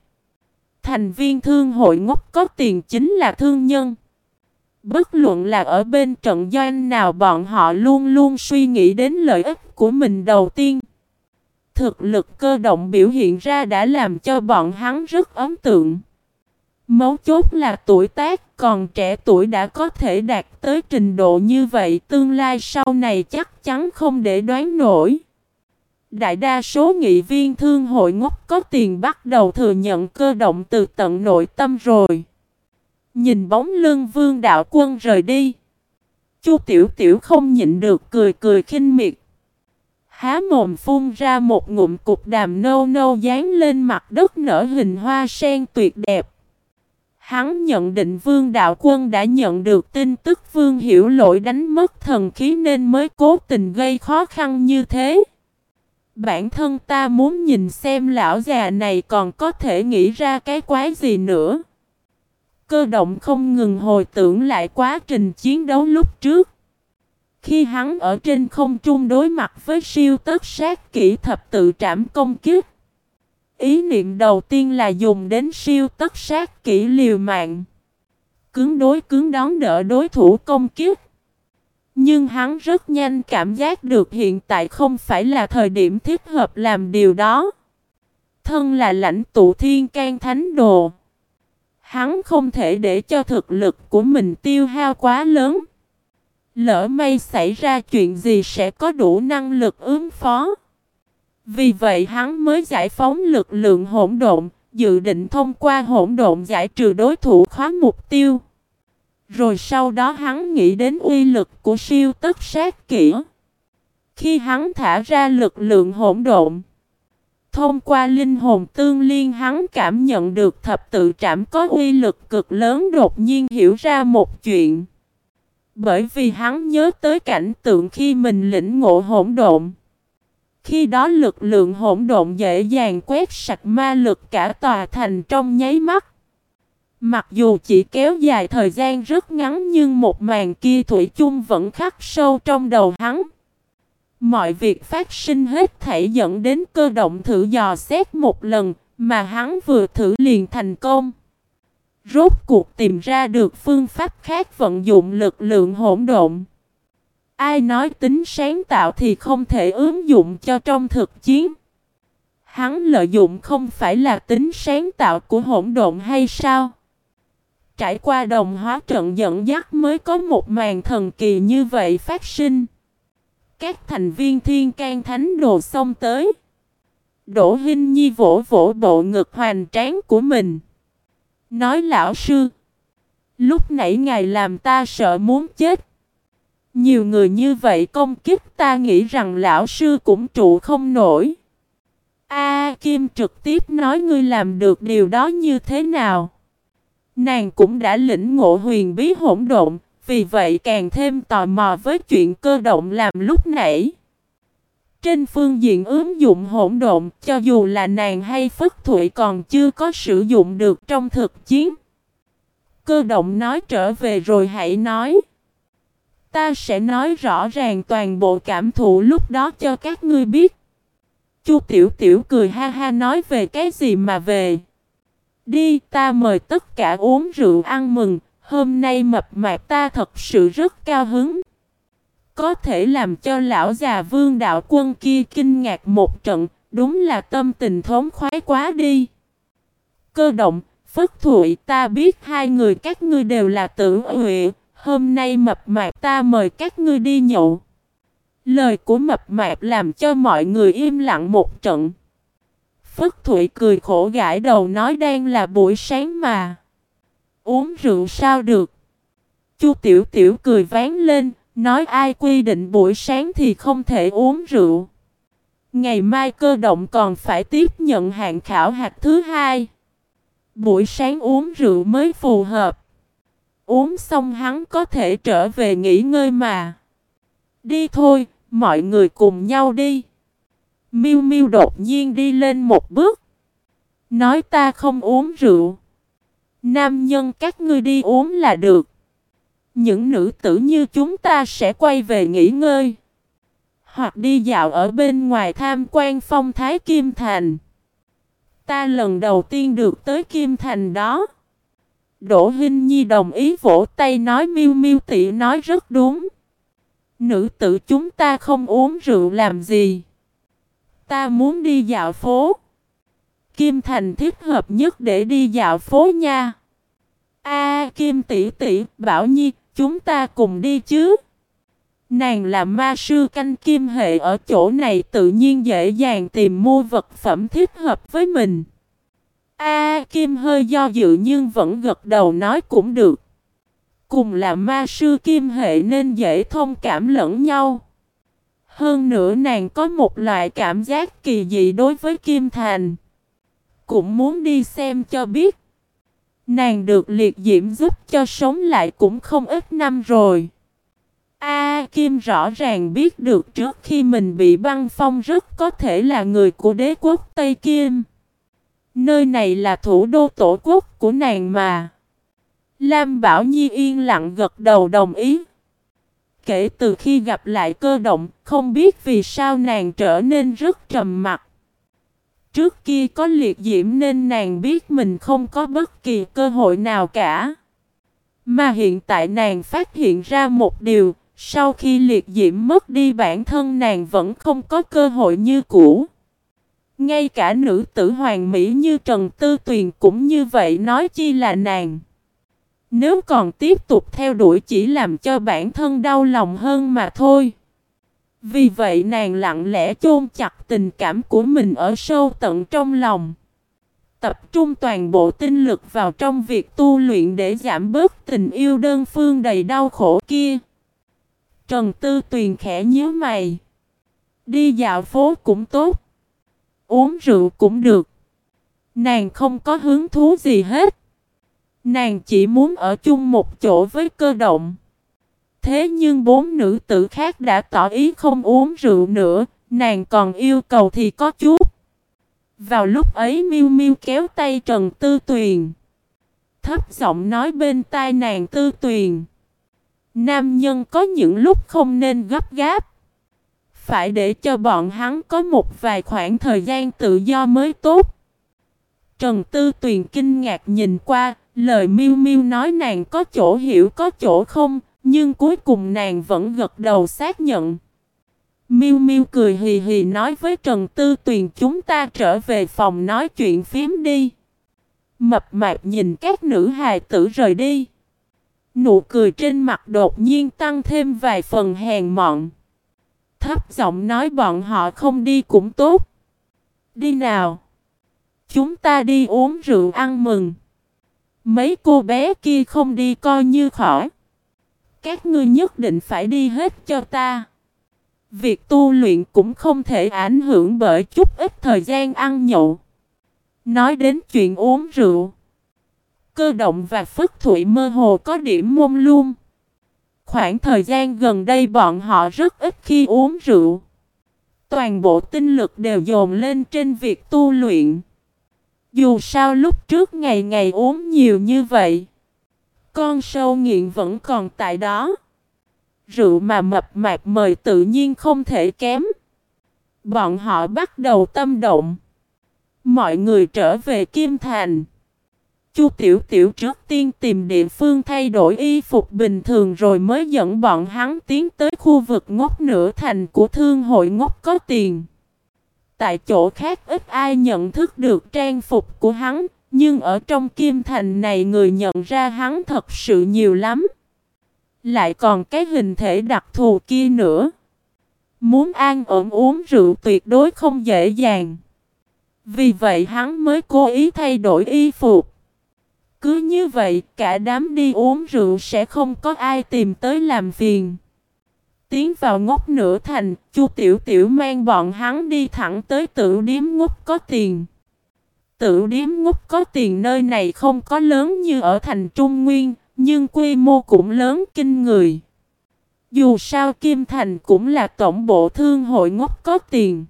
Thành viên thương hội ngốc có tiền chính là thương nhân. Bất luận là ở bên trận doanh nào bọn họ luôn luôn suy nghĩ đến lợi ích của mình đầu tiên. Thực lực cơ động biểu hiện ra đã làm cho bọn hắn rất ấn tượng. Mấu chốt là tuổi tác, còn trẻ tuổi đã có thể đạt tới trình độ như vậy, tương lai sau này chắc chắn không để đoán nổi. Đại đa số nghị viên thương hội ngốc có tiền bắt đầu thừa nhận cơ động từ tận nội tâm rồi. Nhìn bóng lưng vương đạo quân rời đi. Chu tiểu tiểu không nhịn được cười cười khinh miệt. Há mồm phun ra một ngụm cục đàm nâu nâu dán lên mặt đất nở hình hoa sen tuyệt đẹp. Hắn nhận định vương đạo quân đã nhận được tin tức vương hiểu lỗi đánh mất thần khí nên mới cố tình gây khó khăn như thế. Bản thân ta muốn nhìn xem lão già này còn có thể nghĩ ra cái quái gì nữa. Cơ động không ngừng hồi tưởng lại quá trình chiến đấu lúc trước. Khi hắn ở trên không trung đối mặt với siêu tất sát kỹ thập tự trảm công kiếp. Ý niệm đầu tiên là dùng đến siêu tất sát kỹ liều mạng. Cứng đối cứng đón đỡ đối thủ công kiếp. Nhưng hắn rất nhanh cảm giác được hiện tại không phải là thời điểm thích hợp làm điều đó. Thân là lãnh tụ thiên can thánh đồ. Hắn không thể để cho thực lực của mình tiêu hao quá lớn. Lỡ may xảy ra chuyện gì sẽ có đủ năng lực ứng phó. Vì vậy hắn mới giải phóng lực lượng hỗn độn, dự định thông qua hỗn độn giải trừ đối thủ khóa mục tiêu. Rồi sau đó hắn nghĩ đến uy lực của siêu tất sát kỹ. Khi hắn thả ra lực lượng hỗn độn, thông qua linh hồn tương liên hắn cảm nhận được thập tự trảm có uy lực cực lớn đột nhiên hiểu ra một chuyện. Bởi vì hắn nhớ tới cảnh tượng khi mình lĩnh ngộ hỗn độn. Khi đó lực lượng hỗn độn dễ dàng quét sạch ma lực cả tòa thành trong nháy mắt. Mặc dù chỉ kéo dài thời gian rất ngắn nhưng một màn kia thủy chung vẫn khắc sâu trong đầu hắn. Mọi việc phát sinh hết thảy dẫn đến cơ động thử dò xét một lần mà hắn vừa thử liền thành công. Rốt cuộc tìm ra được phương pháp khác vận dụng lực lượng hỗn độn. Ai nói tính sáng tạo thì không thể ứng dụng cho trong thực chiến. Hắn lợi dụng không phải là tính sáng tạo của hỗn độn hay sao? Trải qua đồng hóa trận dẫn dắt mới có một màn thần kỳ như vậy phát sinh. Các thành viên thiên can thánh đồ xông tới. Đỗ Hinh Nhi vỗ vỗ bộ ngực hoàn tráng của mình. Nói, lão sư. Lúc nãy ngài làm ta sợ muốn chết. Nhiều người như vậy công kích ta nghĩ rằng lão sư cũng trụ không nổi. A Kim trực tiếp nói ngươi làm được điều đó như thế nào? Nàng cũng đã lĩnh ngộ huyền bí hỗn độn, vì vậy càng thêm tò mò với chuyện cơ động làm lúc nãy. Trên phương diện ứng dụng hỗn độn, cho dù là nàng hay Phất Thụy còn chưa có sử dụng được trong thực chiến. Cơ động nói trở về rồi hãy nói. Ta sẽ nói rõ ràng toàn bộ cảm thụ lúc đó cho các ngươi biết. Chu Tiểu Tiểu cười ha ha nói về cái gì mà về. Đi ta mời tất cả uống rượu ăn mừng, hôm nay mập mạp ta thật sự rất cao hứng. có thể làm cho lão già vương đạo quân kia kinh ngạc một trận, đúng là tâm tình thống khoái quá đi. Cơ động, Phất Thụy ta biết hai người các ngươi đều là tử huệ, hôm nay mập mạp ta mời các ngươi đi nhậu. Lời của mập mạp làm cho mọi người im lặng một trận. Phất Thụy cười khổ gãi đầu nói đang là buổi sáng mà. Uống rượu sao được. Chu Tiểu Tiểu cười ván lên, nói ai quy định buổi sáng thì không thể uống rượu. Ngày mai cơ động còn phải tiếp nhận hạng khảo hạt thứ hai. Buổi sáng uống rượu mới phù hợp. Uống xong hắn có thể trở về nghỉ ngơi mà. Đi thôi, mọi người cùng nhau đi. Miu Miu đột nhiên đi lên một bước. Nói ta không uống rượu. Nam nhân các ngươi đi uống là được. Những nữ tử như chúng ta sẽ quay về nghỉ ngơi. Hoặc đi dạo ở bên ngoài tham quan phong thái Kim Thành. Ta lần đầu tiên được tới Kim Thành đó. Đỗ Hinh Nhi đồng ý vỗ tay nói miêu miêu tỷ nói rất đúng. Nữ tử chúng ta không uống rượu làm gì. Ta muốn đi dạo phố. Kim Thành thích hợp nhất để đi dạo phố nha. A Kim tỷ tỷ, Bảo Nhi, chúng ta cùng đi chứ. Nàng là ma sư canh kim hệ ở chỗ này tự nhiên dễ dàng tìm mua vật phẩm thích hợp với mình. A, Kim hơi do dự nhưng vẫn gật đầu nói cũng được. Cùng là ma sư kim hệ nên dễ thông cảm lẫn nhau. Hơn nữa nàng có một loại cảm giác kỳ dị đối với Kim Thành. Cũng muốn đi xem cho biết. Nàng được liệt diễm giúp cho sống lại cũng không ít năm rồi. A, Kim rõ ràng biết được trước khi mình bị băng phong rất có thể là người của đế quốc Tây Kim. Nơi này là thủ đô tổ quốc của nàng mà. Lam Bảo Nhi yên lặng gật đầu đồng ý. Kể từ khi gặp lại cơ động, không biết vì sao nàng trở nên rất trầm mặc. Trước kia có liệt diễm nên nàng biết mình không có bất kỳ cơ hội nào cả. Mà hiện tại nàng phát hiện ra một điều, sau khi liệt diễm mất đi bản thân nàng vẫn không có cơ hội như cũ. Ngay cả nữ tử hoàng mỹ như Trần Tư Tuyền cũng như vậy nói chi là nàng. Nếu còn tiếp tục theo đuổi chỉ làm cho bản thân đau lòng hơn mà thôi. Vì vậy nàng lặng lẽ chôn chặt tình cảm của mình ở sâu tận trong lòng. Tập trung toàn bộ tinh lực vào trong việc tu luyện để giảm bớt tình yêu đơn phương đầy đau khổ kia. Trần Tư Tuyền khẽ nhíu mày. Đi dạo phố cũng tốt. Uống rượu cũng được. Nàng không có hứng thú gì hết. Nàng chỉ muốn ở chung một chỗ với cơ động. Thế nhưng bốn nữ tử khác đã tỏ ý không uống rượu nữa, nàng còn yêu cầu thì có chút. Vào lúc ấy miu miu kéo tay Trần Tư Tuyền. Thấp giọng nói bên tai nàng Tư Tuyền. Nam nhân có những lúc không nên gấp gáp. Phải để cho bọn hắn có một vài khoảng thời gian tự do mới tốt. Trần Tư Tuyền kinh ngạc nhìn qua, lời miêu miêu nói nàng có chỗ hiểu có chỗ không, nhưng cuối cùng nàng vẫn gật đầu xác nhận. Miu Miu cười hì hì nói với Trần Tư Tuyền chúng ta trở về phòng nói chuyện phím đi. Mập mạp nhìn các nữ hài tử rời đi. Nụ cười trên mặt đột nhiên tăng thêm vài phần hèn mọn. Thấp giọng nói bọn họ không đi cũng tốt. Đi nào. Chúng ta đi uống rượu ăn mừng. Mấy cô bé kia không đi coi như khỏi. Các ngươi nhất định phải đi hết cho ta. Việc tu luyện cũng không thể ảnh hưởng bởi chút ít thời gian ăn nhậu. Nói đến chuyện uống rượu. Cơ động và phất thủy mơ hồ có điểm mông luôn. Khoảng thời gian gần đây bọn họ rất ít khi uống rượu. Toàn bộ tinh lực đều dồn lên trên việc tu luyện. Dù sao lúc trước ngày ngày uống nhiều như vậy. Con sâu nghiện vẫn còn tại đó. Rượu mà mập mạp mời tự nhiên không thể kém. Bọn họ bắt đầu tâm động. Mọi người trở về Kim Thành. Chu Tiểu Tiểu trước tiên tìm địa phương thay đổi y phục bình thường rồi mới dẫn bọn hắn tiến tới khu vực ngốc nửa thành của thương hội ngốc có tiền. Tại chỗ khác ít ai nhận thức được trang phục của hắn, nhưng ở trong kim thành này người nhận ra hắn thật sự nhiều lắm. Lại còn cái hình thể đặc thù kia nữa. Muốn an ổn uống rượu tuyệt đối không dễ dàng. Vì vậy hắn mới cố ý thay đổi y phục. Cứ như vậy cả đám đi uống rượu sẽ không có ai tìm tới làm phiền. Tiến vào ngốc nửa thành, Chu Tiểu Tiểu mang bọn hắn đi thẳng tới tự điếm ngốc có tiền. Tự điếm ngốc có tiền nơi này không có lớn như ở thành Trung Nguyên, nhưng quy mô cũng lớn kinh người. Dù sao Kim Thành cũng là tổng bộ thương hội ngốc có tiền.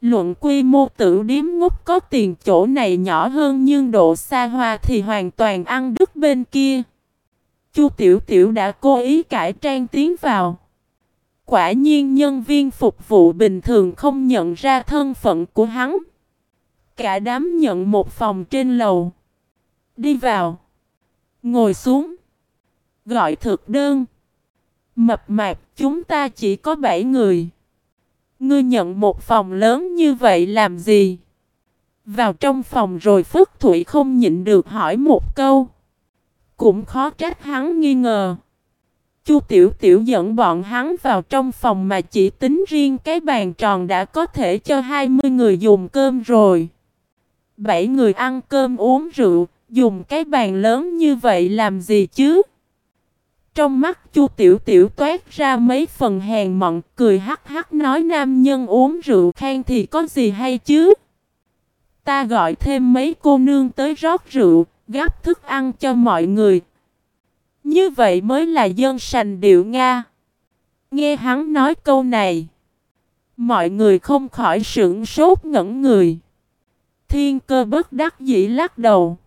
Luận quy mô tự điếm ngốc có tiền chỗ này nhỏ hơn nhưng độ xa hoa thì hoàn toàn ăn đứt bên kia. Chu Tiểu Tiểu đã cố ý cải trang tiến vào. Quả nhiên nhân viên phục vụ bình thường không nhận ra thân phận của hắn. Cả đám nhận một phòng trên lầu. Đi vào. Ngồi xuống. Gọi thực đơn. Mập mạp, chúng ta chỉ có 7 người. Ngươi nhận một phòng lớn như vậy làm gì? Vào trong phòng rồi phước Thụy không nhịn được hỏi một câu. Cũng khó trách hắn nghi ngờ. Chu Tiểu Tiểu dẫn bọn hắn vào trong phòng mà chỉ tính riêng cái bàn tròn đã có thể cho 20 người dùng cơm rồi. bảy người ăn cơm uống rượu, dùng cái bàn lớn như vậy làm gì chứ? Trong mắt Chu Tiểu Tiểu toát ra mấy phần hèn mọn, cười hắc hắc nói nam nhân uống rượu khan thì có gì hay chứ? Ta gọi thêm mấy cô nương tới rót rượu, gắp thức ăn cho mọi người. Như vậy mới là dân sành điệu Nga. Nghe hắn nói câu này, mọi người không khỏi sững sốt ngẩn người. Thiên cơ bất đắc dĩ lắc đầu.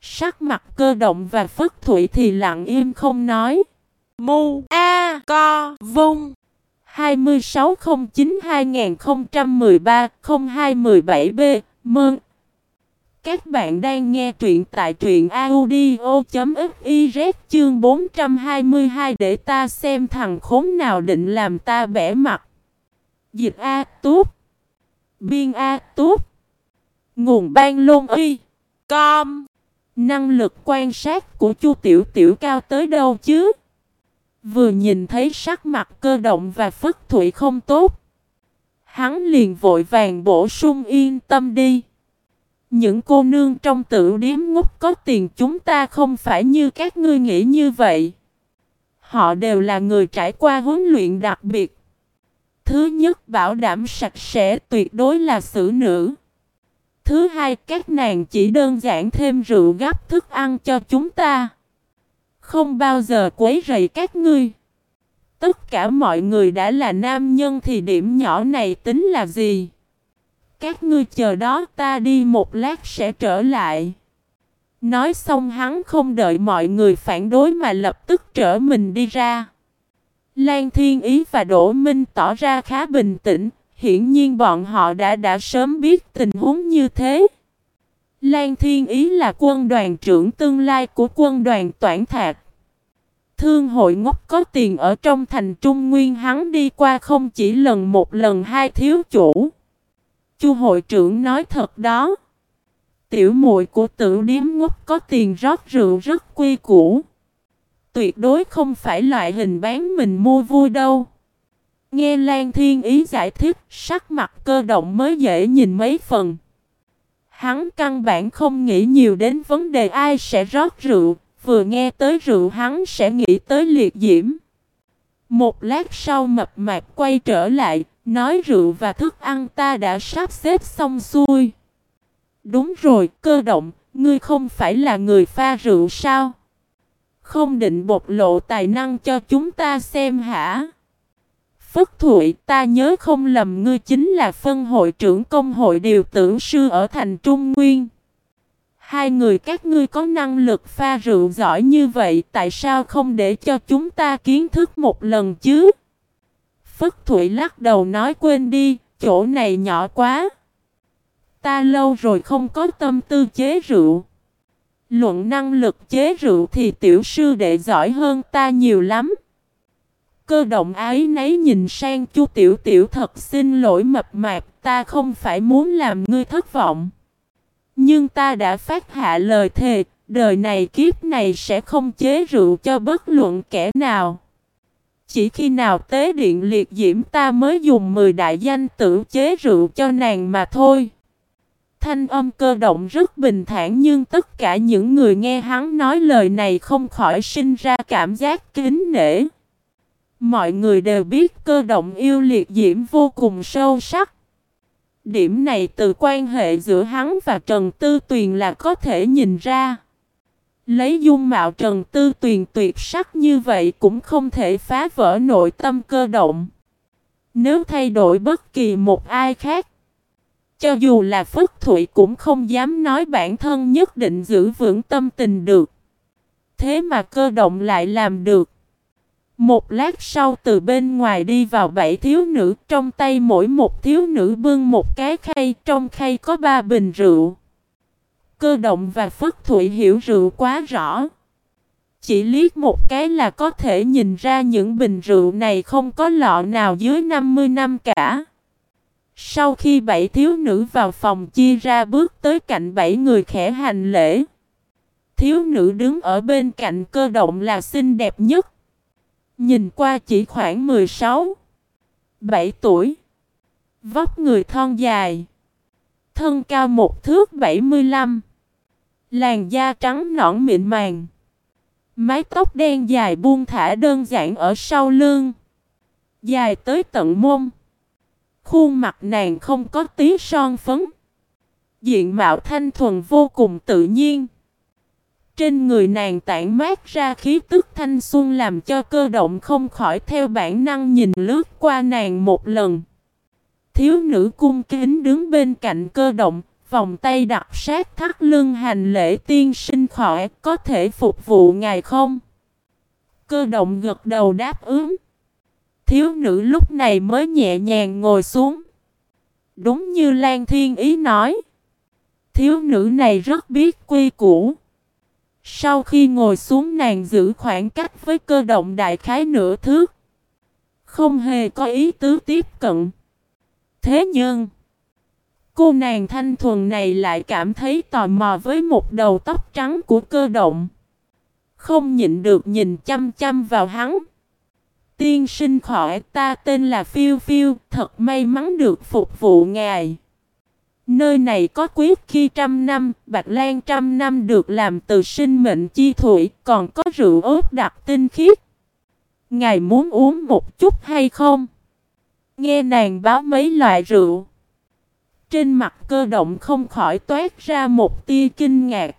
Sắc mặt cơ động và phất thủy thì lặng im không nói. Mu A Co Vung. 2609-2013-0217B Mơn. Các bạn đang nghe truyện tại truyện audio.fiz chương 422 để ta xem thằng khốn nào định làm ta bẻ mặt. Dịch A Túp Biên A Túp Nguồn ban lôn y. Com. Năng lực quan sát của Chu Tiểu Tiểu cao tới đâu chứ? Vừa nhìn thấy sắc mặt cơ động và phất thủy không tốt. Hắn liền vội vàng bổ sung yên tâm đi. Những cô nương trong tự điếm ngốc có tiền chúng ta không phải như các ngươi nghĩ như vậy. Họ đều là người trải qua huấn luyện đặc biệt. Thứ nhất, bảo đảm sạch sẽ tuyệt đối là xử nữ. Thứ hai, các nàng chỉ đơn giản thêm rượu gắp thức ăn cho chúng ta. Không bao giờ quấy rầy các ngươi. Tất cả mọi người đã là nam nhân thì điểm nhỏ này tính là gì? Các ngươi chờ đó ta đi một lát sẽ trở lại. Nói xong hắn không đợi mọi người phản đối mà lập tức trở mình đi ra. Lan Thiên Ý và Đỗ Minh tỏ ra khá bình tĩnh, Hiển nhiên bọn họ đã đã sớm biết tình huống như thế. Lan Thiên Ý là quân đoàn trưởng tương lai của quân đoàn Toản Thạc. Thương hội ngốc có tiền ở trong thành Trung Nguyên, hắn đi qua không chỉ lần một lần hai thiếu chủ. Chu hội trưởng nói thật đó. Tiểu muội của tử điếm ngốc có tiền rót rượu rất quy củ. Tuyệt đối không phải loại hình bán mình mua vui đâu. Nghe Lan Thiên Ý giải thích, sắc mặt cơ động mới dễ nhìn mấy phần. Hắn căn bản không nghĩ nhiều đến vấn đề ai sẽ rót rượu, vừa nghe tới rượu hắn sẽ nghĩ tới liệt diễm. Một lát sau mập mạp quay trở lại, nói rượu và thức ăn ta đã sắp xếp xong xuôi. Đúng rồi, cơ động, ngươi không phải là người pha rượu sao? Không định bộc lộ tài năng cho chúng ta xem hả? Phất Thụy, ta nhớ không lầm ngươi chính là phân hội trưởng công hội điều tử sư ở thành Trung Nguyên. Hai người các ngươi có năng lực pha rượu giỏi như vậy, tại sao không để cho chúng ta kiến thức một lần chứ? Phất Thụy lắc đầu nói quên đi, chỗ này nhỏ quá. Ta lâu rồi không có tâm tư chế rượu. Luận năng lực chế rượu thì tiểu sư đệ giỏi hơn ta nhiều lắm. Cơ động ái nấy nhìn sang chu tiểu tiểu thật xin lỗi mập mạp ta không phải muốn làm ngươi thất vọng. Nhưng ta đã phát hạ lời thề, đời này kiếp này sẽ không chế rượu cho bất luận kẻ nào. Chỉ khi nào tế điện liệt diễm ta mới dùng 10 đại danh tử chế rượu cho nàng mà thôi. Thanh âm cơ động rất bình thản nhưng tất cả những người nghe hắn nói lời này không khỏi sinh ra cảm giác kính nể. Mọi người đều biết cơ động yêu liệt diễm vô cùng sâu sắc. Điểm này từ quan hệ giữa hắn và Trần Tư Tuyền là có thể nhìn ra. Lấy dung mạo Trần Tư Tuyền tuyệt sắc như vậy cũng không thể phá vỡ nội tâm cơ động. Nếu thay đổi bất kỳ một ai khác, cho dù là Phất Thụy cũng không dám nói bản thân nhất định giữ vững tâm tình được. Thế mà cơ động lại làm được. Một lát sau từ bên ngoài đi vào bảy thiếu nữ, trong tay mỗi một thiếu nữ bưng một cái khay, trong khay có ba bình rượu. Cơ động và Phất Thụy hiểu rượu quá rõ. Chỉ liếc một cái là có thể nhìn ra những bình rượu này không có lọ nào dưới 50 năm cả. Sau khi bảy thiếu nữ vào phòng chia ra bước tới cạnh bảy người khẽ hành lễ. Thiếu nữ đứng ở bên cạnh cơ động là xinh đẹp nhất. Nhìn qua chỉ khoảng 16, 7 tuổi. Vóc người thon dài. Thân cao một thước 75. Làn da trắng nõn mịn màng. Mái tóc đen dài buông thả đơn giản ở sau lưng. Dài tới tận mông. Khuôn mặt nàng không có tí son phấn. Diện mạo thanh thuần vô cùng tự nhiên. Trên người nàng tản mát ra khí tức thanh xuân làm cho cơ động không khỏi theo bản năng nhìn lướt qua nàng một lần. Thiếu nữ cung kính đứng bên cạnh cơ động, vòng tay đặt sát thắt lưng hành lễ tiên sinh khỏi có thể phục vụ ngài không? Cơ động gật đầu đáp ứng. Thiếu nữ lúc này mới nhẹ nhàng ngồi xuống. Đúng như Lan Thiên Ý nói. Thiếu nữ này rất biết quy củ. Sau khi ngồi xuống nàng giữ khoảng cách với cơ động đại khái nửa thước. Không hề có ý tứ tiếp cận. Thế nhưng, cô nàng thanh thuần này lại cảm thấy tò mò với một đầu tóc trắng của cơ động. Không nhịn được nhìn chăm chăm vào hắn. Tiên sinh khỏi ta tên là Phiêu Phiêu, thật may mắn được phục vụ ngài. Nơi này có quyết khi trăm năm, bạch lan trăm năm được làm từ sinh mệnh chi thủy, còn có rượu ớt đặc tinh khiết. Ngài muốn uống một chút hay không? Nghe nàng báo mấy loại rượu. Trên mặt cơ động không khỏi toát ra một tia kinh ngạc.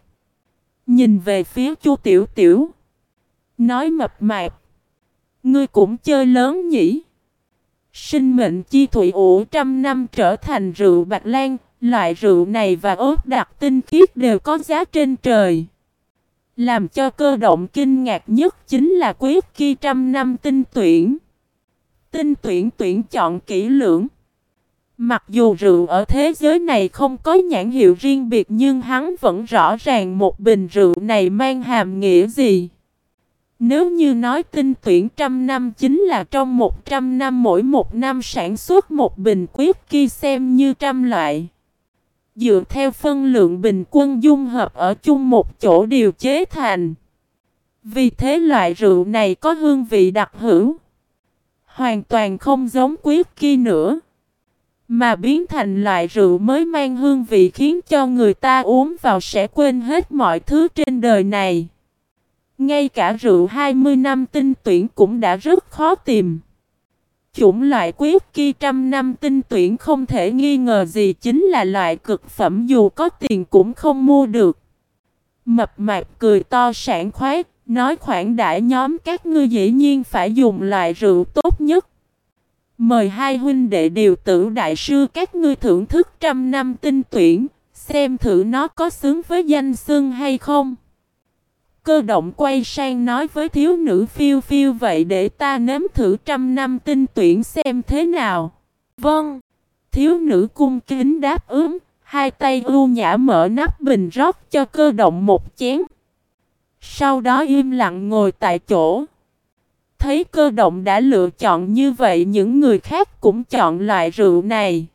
Nhìn về phía chu tiểu tiểu. Nói mập mạp. Ngươi cũng chơi lớn nhỉ? Sinh mệnh chi thủy ủ trăm năm trở thành rượu bạch lan, loại rượu này và ớt đặc tinh khiết đều có giá trên trời. Làm cho cơ động kinh ngạc nhất chính là quyết khi trăm năm tinh tuyển. Tinh tuyển tuyển chọn kỹ lưỡng. Mặc dù rượu ở thế giới này không có nhãn hiệu riêng biệt nhưng hắn vẫn rõ ràng một bình rượu này mang hàm nghĩa gì. Nếu như nói tinh tuyển trăm năm chính là trong một trăm năm mỗi một năm sản xuất một bình quyết kỳ xem như trăm loại. Dựa theo phân lượng bình quân dung hợp ở chung một chỗ điều chế thành. Vì thế loại rượu này có hương vị đặc hữu. Hoàn toàn không giống quyết kia nữa. Mà biến thành loại rượu mới mang hương vị khiến cho người ta uống vào sẽ quên hết mọi thứ trên đời này. Ngay cả rượu 20 năm tinh tuyển cũng đã rất khó tìm. Chủng loại quyết kỳ trăm năm tinh tuyển không thể nghi ngờ gì chính là loại cực phẩm dù có tiền cũng không mua được. Mập mạp cười to sảng khoái, nói khoản đại nhóm các ngươi dĩ nhiên phải dùng loại rượu tốt nhất. Mời hai huynh đệ điều tử đại sư các ngươi thưởng thức trăm năm tinh tuyển, xem thử nó có xứng với danh xưng hay không. Cơ động quay sang nói với thiếu nữ phiêu phiêu vậy để ta nếm thử trăm năm tinh tuyển xem thế nào. Vâng. Thiếu nữ cung kính đáp ứng, hai tay ưu nhã mở nắp bình rót cho cơ động một chén. Sau đó im lặng ngồi tại chỗ. Thấy cơ động đã lựa chọn như vậy những người khác cũng chọn loại rượu này.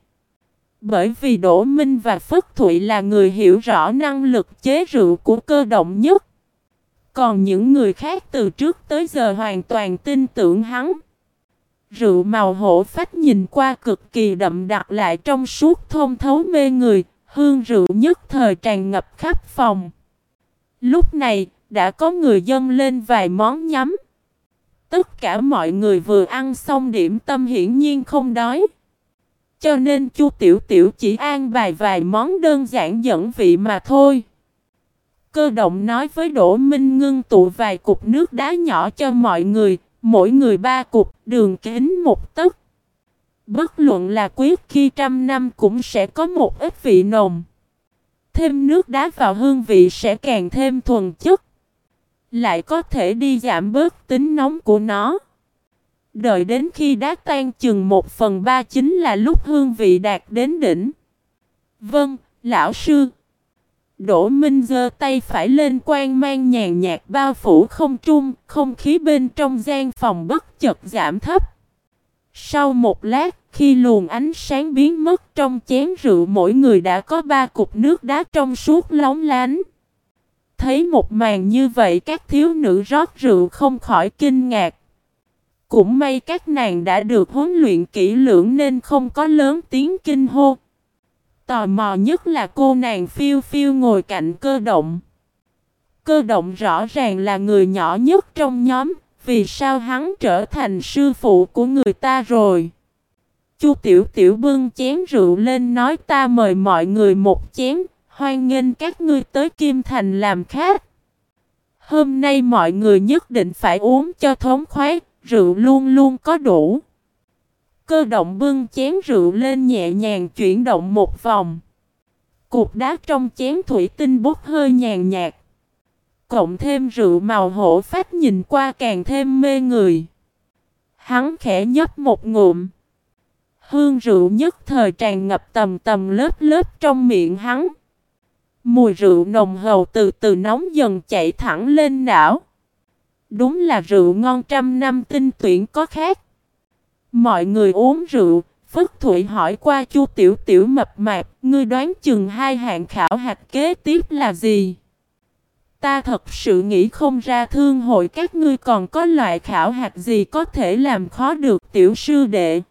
Bởi vì Đỗ Minh và Phất Thụy là người hiểu rõ năng lực chế rượu của cơ động nhất. Còn những người khác từ trước tới giờ hoàn toàn tin tưởng hắn. Rượu màu hổ phách nhìn qua cực kỳ đậm đặc lại trong suốt thôn thấu mê người, hương rượu nhất thời tràn ngập khắp phòng. Lúc này, đã có người dân lên vài món nhắm. Tất cả mọi người vừa ăn xong điểm tâm hiển nhiên không đói. Cho nên Chu Tiểu Tiểu chỉ an vài vài món đơn giản dẫn vị mà thôi. Cơ động nói với Đỗ Minh ngưng tụ vài cục nước đá nhỏ cho mọi người, mỗi người ba cục, đường kính một tấc. Bất luận là quyết khi trăm năm cũng sẽ có một ít vị nồng. Thêm nước đá vào hương vị sẽ càng thêm thuần chất. Lại có thể đi giảm bớt tính nóng của nó. Đợi đến khi đá tan chừng một phần ba chính là lúc hương vị đạt đến đỉnh. Vâng, lão sư. Đỗ Minh giơ tay phải lên quan mang nhàn nhạt bao phủ không trung, không khí bên trong gian phòng bất chợt giảm thấp. Sau một lát, khi luồng ánh sáng biến mất trong chén rượu mỗi người đã có ba cục nước đá trong suốt lóng lánh. Thấy một màn như vậy các thiếu nữ rót rượu không khỏi kinh ngạc. Cũng may các nàng đã được huấn luyện kỹ lưỡng nên không có lớn tiếng kinh hô. Tò mò nhất là cô nàng phiêu phiêu ngồi cạnh cơ động. Cơ động rõ ràng là người nhỏ nhất trong nhóm, vì sao hắn trở thành sư phụ của người ta rồi. Chu Tiểu Tiểu bưng chén rượu lên nói ta mời mọi người một chén, hoan nghênh các ngươi tới Kim Thành làm khách. Hôm nay mọi người nhất định phải uống cho thống khoái, rượu luôn luôn có đủ. Cơ động bưng chén rượu lên nhẹ nhàng chuyển động một vòng. Cục đá trong chén thủy tinh bốc hơi nhàn nhạt. Cộng thêm rượu màu hổ phách nhìn qua càng thêm mê người. Hắn khẽ nhấp một ngụm. Hương rượu nhất thời tràn ngập tầm tầm lớp lớp trong miệng hắn. Mùi rượu nồng hầu từ từ nóng dần chạy thẳng lên não. Đúng là rượu ngon trăm năm tinh tuyển có khác. Mọi người uống rượu, Phất Thụy hỏi qua Chu Tiểu Tiểu mập mạp, ngươi đoán chừng hai hạng khảo hạch kế tiếp là gì? Ta thật sự nghĩ không ra thương hội các ngươi còn có loại khảo hạch gì có thể làm khó được tiểu sư đệ.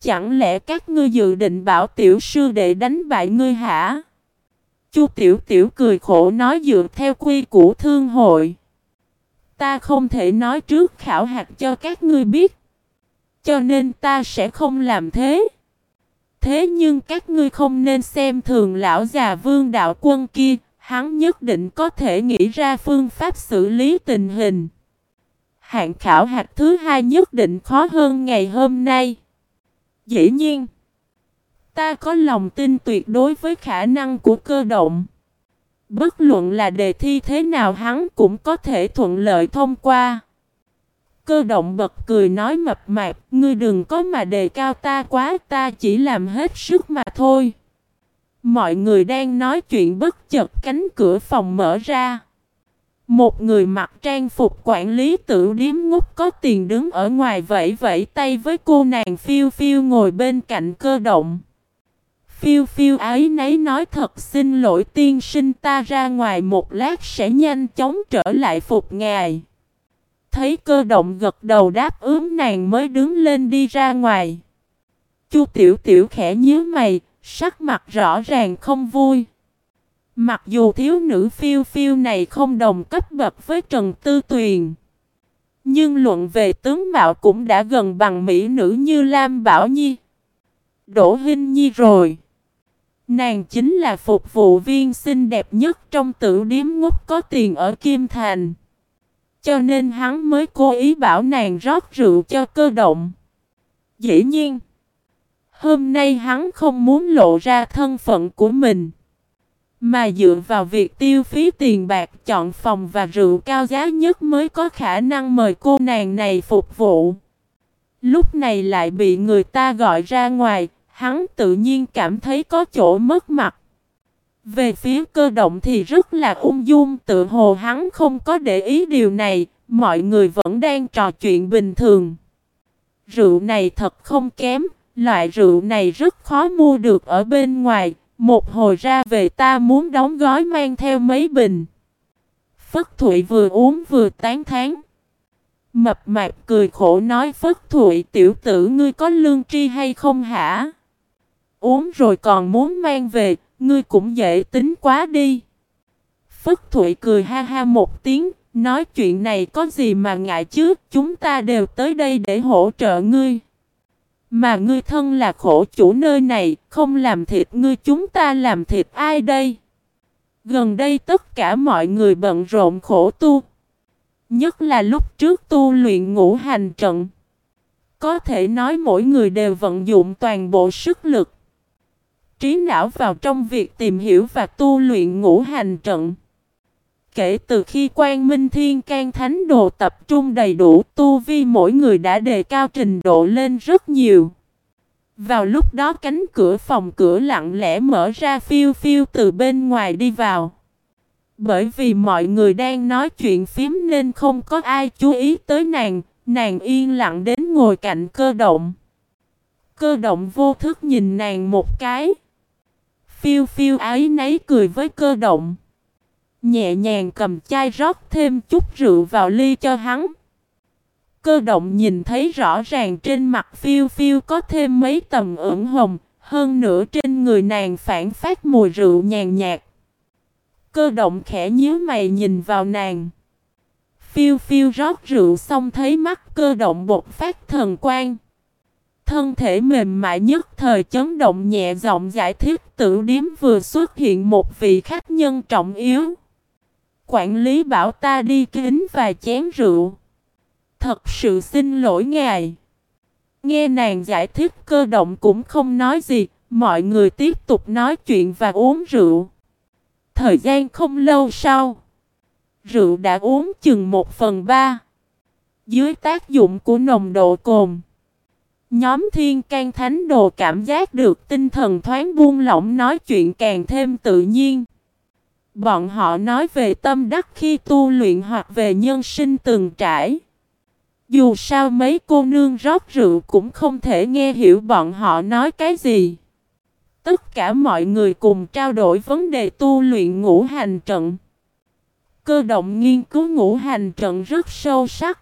Chẳng lẽ các ngươi dự định bảo tiểu sư đệ đánh bại ngươi hả? Chu Tiểu Tiểu cười khổ nói dựa theo quy củ thương hội. Ta không thể nói trước khảo hạch cho các ngươi biết. Cho nên ta sẽ không làm thế. Thế nhưng các ngươi không nên xem thường lão già vương đạo quân kia, hắn nhất định có thể nghĩ ra phương pháp xử lý tình hình. Hạng khảo hạt thứ hai nhất định khó hơn ngày hôm nay. Dĩ nhiên, ta có lòng tin tuyệt đối với khả năng của cơ động. Bất luận là đề thi thế nào hắn cũng có thể thuận lợi thông qua. Cơ động bật cười nói mập mạp, ngươi đừng có mà đề cao ta quá, ta chỉ làm hết sức mà thôi. Mọi người đang nói chuyện bất chợt cánh cửa phòng mở ra. Một người mặc trang phục quản lý tử điếm ngút có tiền đứng ở ngoài vẫy vẫy tay với cô nàng phiêu phiêu ngồi bên cạnh cơ động. Phiêu phiêu ấy nấy nói thật xin lỗi tiên sinh ta ra ngoài một lát sẽ nhanh chóng trở lại phục ngài. Thấy cơ động gật đầu đáp ứng nàng mới đứng lên đi ra ngoài. Chu tiểu tiểu khẽ nhíu mày, sắc mặt rõ ràng không vui. Mặc dù thiếu nữ phiêu phiêu này không đồng cấp bậc với Trần Tư Tuyền. Nhưng luận về tướng mạo cũng đã gần bằng mỹ nữ như Lam Bảo Nhi. Đỗ Hinh Nhi rồi. Nàng chính là phục vụ viên xinh đẹp nhất trong tử điếm ngốc có tiền ở Kim Thành. Cho nên hắn mới cố ý bảo nàng rót rượu cho cơ động. Dĩ nhiên, hôm nay hắn không muốn lộ ra thân phận của mình. Mà dựa vào việc tiêu phí tiền bạc chọn phòng và rượu cao giá nhất mới có khả năng mời cô nàng này phục vụ. Lúc này lại bị người ta gọi ra ngoài, hắn tự nhiên cảm thấy có chỗ mất mặt. Về phía cơ động thì rất là ung dung tự hồ hắn không có để ý điều này, mọi người vẫn đang trò chuyện bình thường. Rượu này thật không kém, loại rượu này rất khó mua được ở bên ngoài, một hồi ra về ta muốn đóng gói mang theo mấy bình. Phất Thụy vừa uống vừa tán thán. Mập mạp cười khổ nói Phất Thụy tiểu tử ngươi có lương tri hay không hả? Uống rồi còn muốn mang về, ngươi cũng dễ tính quá đi. Phất Thụy cười ha ha một tiếng, nói chuyện này có gì mà ngại chứ, chúng ta đều tới đây để hỗ trợ ngươi. Mà ngươi thân là khổ chủ nơi này, không làm thịt ngươi chúng ta làm thịt ai đây? Gần đây tất cả mọi người bận rộn khổ tu. Nhất là lúc trước tu luyện ngũ hành trận. Có thể nói mỗi người đều vận dụng toàn bộ sức lực. Trí não vào trong việc tìm hiểu và tu luyện ngũ hành trận. Kể từ khi quan minh thiên can thánh đồ tập trung đầy đủ tu vi mỗi người đã đề cao trình độ lên rất nhiều. Vào lúc đó cánh cửa phòng cửa lặng lẽ mở ra phiêu phiêu từ bên ngoài đi vào. Bởi vì mọi người đang nói chuyện phím nên không có ai chú ý tới nàng, nàng yên lặng đến ngồi cạnh cơ động. Cơ động vô thức nhìn nàng một cái. Phiêu phiêu ái nấy cười với cơ động. Nhẹ nhàng cầm chai rót thêm chút rượu vào ly cho hắn. Cơ động nhìn thấy rõ ràng trên mặt phiêu phiêu có thêm mấy tầm ửng hồng, hơn nữa trên người nàng phản phát mùi rượu nhàn nhạt. Cơ động khẽ nhíu mày nhìn vào nàng. Phiêu phiêu rót rượu xong thấy mắt cơ động bột phát thần quang. Thân thể mềm mại nhất thời chấn động nhẹ giọng giải thích tự điếm vừa xuất hiện một vị khách nhân trọng yếu. Quản lý bảo ta đi kính và chén rượu. Thật sự xin lỗi ngài. Nghe nàng giải thích cơ động cũng không nói gì, mọi người tiếp tục nói chuyện và uống rượu. Thời gian không lâu sau, rượu đã uống chừng một phần ba. Dưới tác dụng của nồng độ cồn, nhóm thiên can thánh đồ cảm giác được tinh thần thoáng buông lỏng nói chuyện càng thêm tự nhiên. Bọn họ nói về tâm đắc khi tu luyện hoặc về nhân sinh từng trải. Dù sao mấy cô nương rót rượu cũng không thể nghe hiểu bọn họ nói cái gì. Tất cả mọi người cùng trao đổi vấn đề tu luyện ngũ hành trận. Cơ động nghiên cứu ngũ hành trận rất sâu sắc.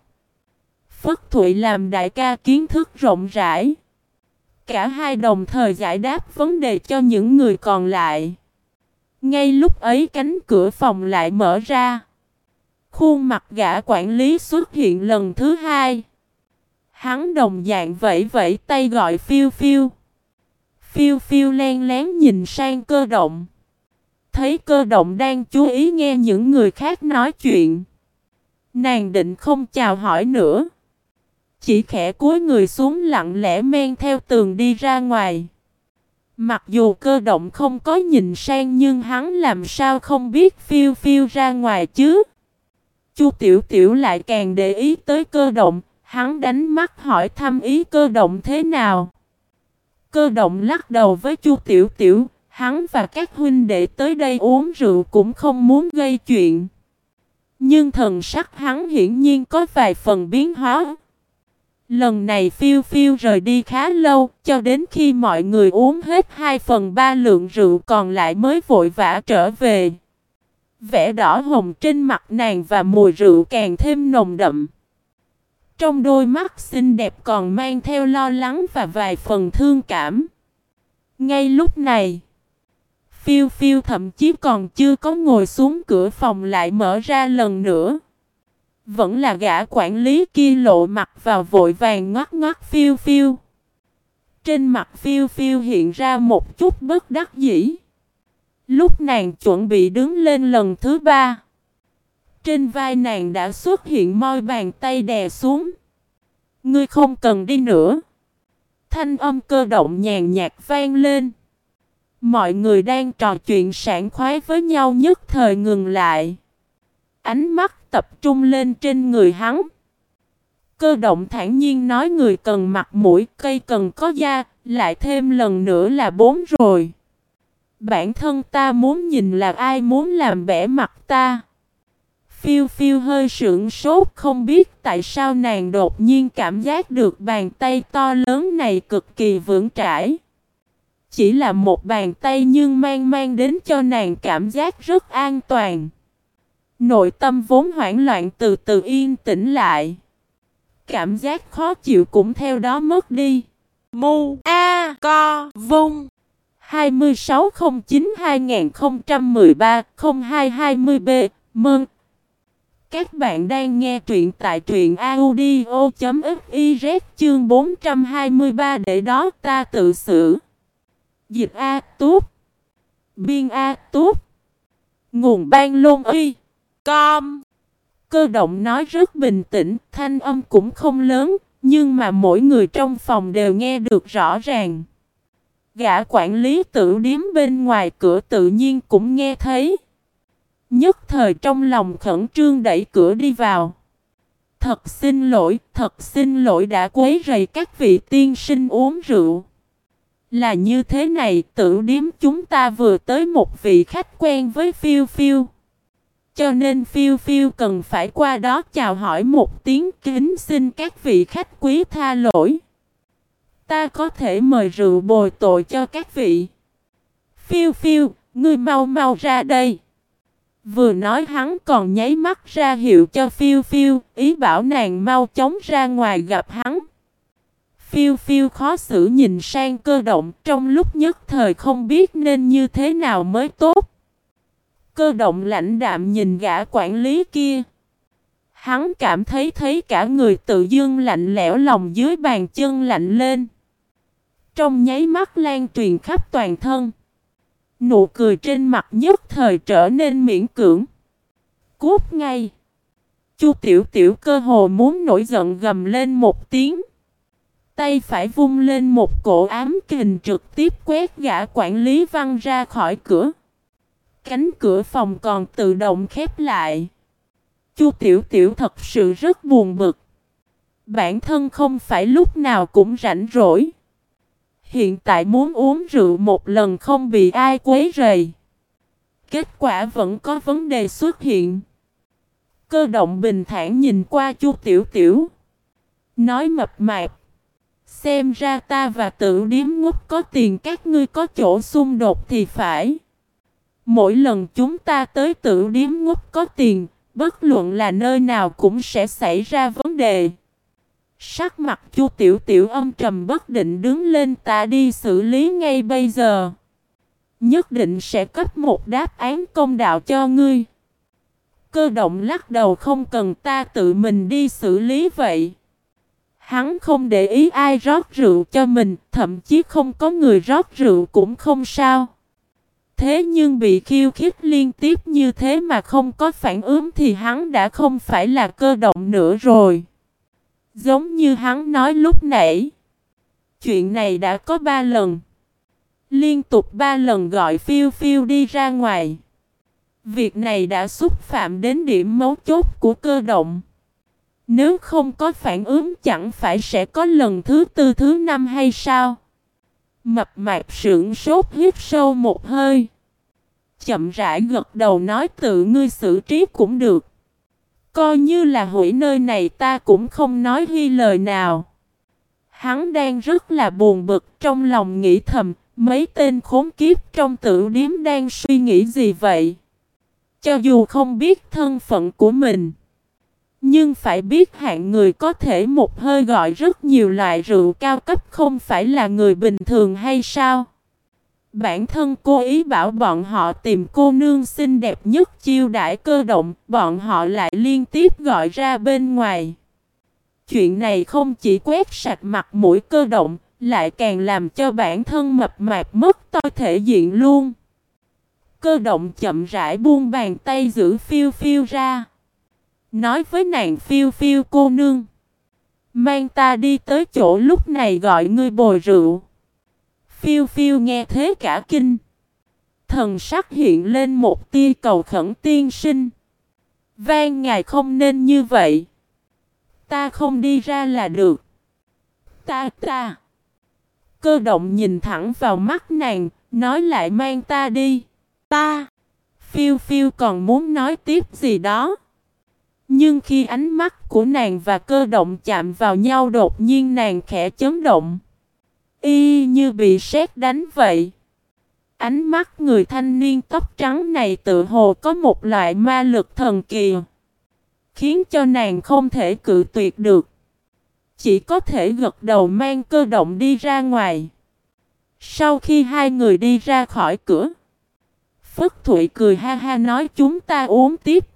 Phất Thụy làm đại ca kiến thức rộng rãi. Cả hai đồng thời giải đáp vấn đề cho những người còn lại. Ngay lúc ấy cánh cửa phòng lại mở ra. Khuôn mặt gã quản lý xuất hiện lần thứ hai. Hắn đồng dạng vẫy vẫy tay gọi phiêu phiêu. Phiêu phiêu len lén nhìn sang cơ động. Thấy cơ động đang chú ý nghe những người khác nói chuyện. Nàng định không chào hỏi nữa. Chỉ khẽ cúi người xuống lặng lẽ men theo tường đi ra ngoài. Mặc dù cơ động không có nhìn sang nhưng hắn làm sao không biết phiêu phiêu ra ngoài chứ. Chu Tiểu Tiểu lại càng để ý tới cơ động, hắn đánh mắt hỏi thăm ý cơ động thế nào. Cơ động lắc đầu với Chu Tiểu Tiểu, hắn và các huynh đệ tới đây uống rượu cũng không muốn gây chuyện. Nhưng thần sắc hắn hiển nhiên có vài phần biến hóa. Lần này phiêu phiêu rời đi khá lâu, cho đến khi mọi người uống hết 2 phần 3 lượng rượu còn lại mới vội vã trở về. Vẻ đỏ hồng trên mặt nàng và mùi rượu càng thêm nồng đậm. Trong đôi mắt xinh đẹp còn mang theo lo lắng và vài phần thương cảm. Ngay lúc này, phiêu phiêu thậm chí còn chưa có ngồi xuống cửa phòng lại mở ra lần nữa. Vẫn là gã quản lý kia lộ mặt vào vội vàng ngót ngót phiêu phiêu. Trên mặt phiêu phiêu hiện ra một chút bất đắc dĩ. Lúc nàng chuẩn bị đứng lên lần thứ ba. Trên vai nàng đã xuất hiện môi bàn tay đè xuống. Ngươi không cần đi nữa. Thanh âm cơ động nhàn nhạt vang lên. Mọi người đang trò chuyện sảng khoái với nhau nhất thời ngừng lại. Ánh mắt tập trung lên trên người hắn. Cơ động thản nhiên nói người cần mặt mũi, cây cần có da, lại thêm lần nữa là bốn rồi. Bản thân ta muốn nhìn là ai muốn làm bẻ mặt ta. Phiêu phiêu hơi sưởng sốt không biết tại sao nàng đột nhiên cảm giác được bàn tay to lớn này cực kỳ vững chãi. Chỉ là một bàn tay nhưng mang mang đến cho nàng cảm giác rất an toàn. Nội tâm vốn hoảng loạn từ từ yên tĩnh lại. Cảm giác khó chịu cũng theo đó mất đi. Mu A Co Vung 2609-2013-0220B Mừng! Các bạn đang nghe truyện tại truyện audio.fiz chương 423 để đó ta tự xử. Dịch A Túp Biên A Túp Nguồn ban lôn y Com Cơ động nói rất bình tĩnh, thanh âm cũng không lớn, nhưng mà mỗi người trong phòng đều nghe được rõ ràng. Gã quản lý tử điếm bên ngoài cửa tự nhiên cũng nghe thấy. Nhất thời trong lòng khẩn trương đẩy cửa đi vào. Thật xin lỗi, thật xin lỗi đã quấy rầy các vị tiên sinh uống rượu. Là như thế này, tử điếm chúng ta vừa tới một vị khách quen với phiêu phiêu. Cho nên phiêu phiêu cần phải qua đó chào hỏi một tiếng kính xin các vị khách quý tha lỗi. Ta có thể mời rượu bồi tội cho các vị. Phiêu phiêu, ngươi mau mau ra đây. Vừa nói hắn còn nháy mắt ra hiệu cho phiêu phiêu, ý bảo nàng mau chóng ra ngoài gặp hắn. Phiêu phiêu khó xử nhìn sang cơ động trong lúc nhất thời không biết nên như thế nào mới tốt. Cơ động lãnh đạm nhìn gã quản lý kia. Hắn cảm thấy thấy cả người tự dương lạnh lẽo lòng dưới bàn chân lạnh lên. Trong nháy mắt lan truyền khắp toàn thân. Nụ cười trên mặt nhất thời trở nên miễn cưỡng. Cút ngay. Chu tiểu tiểu cơ hồ muốn nổi giận gầm lên một tiếng. Tay phải vung lên một cổ ám kình trực tiếp quét gã quản lý văng ra khỏi cửa. Cánh cửa phòng còn tự động khép lại. Chu tiểu tiểu thật sự rất buồn bực. Bản thân không phải lúc nào cũng rảnh rỗi. Hiện tại muốn uống rượu một lần không bị ai quấy rầy. Kết quả vẫn có vấn đề xuất hiện. Cơ động bình thản nhìn qua chu tiểu tiểu. Nói mập mạp. Xem ra ta và tự điếm ngốc có tiền các ngươi có chỗ xung đột thì phải. Mỗi lần chúng ta tới tự điếm ngút có tiền, bất luận là nơi nào cũng sẽ xảy ra vấn đề. Sắc mặt chu tiểu tiểu âm trầm bất định đứng lên ta đi xử lý ngay bây giờ. Nhất định sẽ cấp một đáp án công đạo cho ngươi. Cơ động lắc đầu không cần ta tự mình đi xử lý vậy. Hắn không để ý ai rót rượu cho mình, thậm chí không có người rót rượu cũng không sao. Thế nhưng bị khiêu khích liên tiếp như thế mà không có phản ứng thì hắn đã không phải là cơ động nữa rồi. Giống như hắn nói lúc nãy. Chuyện này đã có ba lần. Liên tục ba lần gọi phiêu phiêu đi ra ngoài. Việc này đã xúc phạm đến điểm mấu chốt của cơ động. Nếu không có phản ứng chẳng phải sẽ có lần thứ tư, thứ năm hay sao? Mập mạp sững sốt hít sâu một hơi. Chậm rãi gật đầu nói tự ngươi xử trí cũng được. Coi như là hủy nơi này ta cũng không nói huy lời nào. Hắn đang rất là buồn bực trong lòng nghĩ thầm, mấy tên khốn kiếp trong tử điếm đang suy nghĩ gì vậy? Cho dù không biết thân phận của mình, nhưng phải biết hạng người có thể một hơi gọi rất nhiều loại rượu cao cấp không phải là người bình thường hay sao? Bản thân cô ý bảo bọn họ tìm cô nương xinh đẹp nhất chiêu đãi cơ động, bọn họ lại liên tiếp gọi ra bên ngoài. Chuyện này không chỉ quét sạch mặt mũi cơ động, lại càng làm cho bản thân mập mạp mất to thể diện luôn. Cơ động chậm rãi buông bàn tay giữ phiêu phiêu ra. Nói với nàng phiêu phiêu cô nương. Mang ta đi tới chỗ lúc này gọi ngươi bồi rượu. Phiêu phiêu nghe thế cả kinh. Thần sắc hiện lên một tia cầu khẩn tiên sinh. Vang ngài không nên như vậy. Ta không đi ra là được. Ta ta. Cơ động nhìn thẳng vào mắt nàng, nói lại mang ta đi. Ta. Phiêu phiêu còn muốn nói tiếp gì đó. Nhưng khi ánh mắt của nàng và cơ động chạm vào nhau đột nhiên nàng khẽ chấn động. Y như bị sét đánh vậy. Ánh mắt người thanh niên tóc trắng này tự hồ có một loại ma lực thần kỳ. Khiến cho nàng không thể cự tuyệt được. Chỉ có thể gật đầu mang cơ động đi ra ngoài. Sau khi hai người đi ra khỏi cửa. Phất Thụy cười ha ha nói, chúng ta uống tiếp.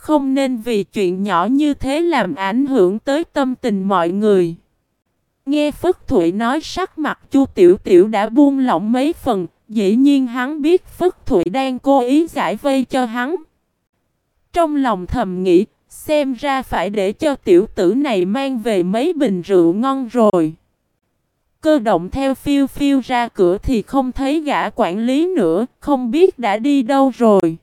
Không nên vì chuyện nhỏ như thế làm ảnh hưởng tới tâm tình mọi người. Nghe Phất Thụy nói sắc mặt Chu Tiểu Tiểu đã buông lỏng mấy phần, dĩ nhiên hắn biết Phất Thụy đang cố ý giải vây cho hắn. Trong lòng thầm nghĩ, xem ra phải để cho tiểu tử này mang về mấy bình rượu ngon rồi. Cơ động theo phiêu phiêu ra cửa thì không thấy gã quản lý nữa, không biết đã đi đâu rồi.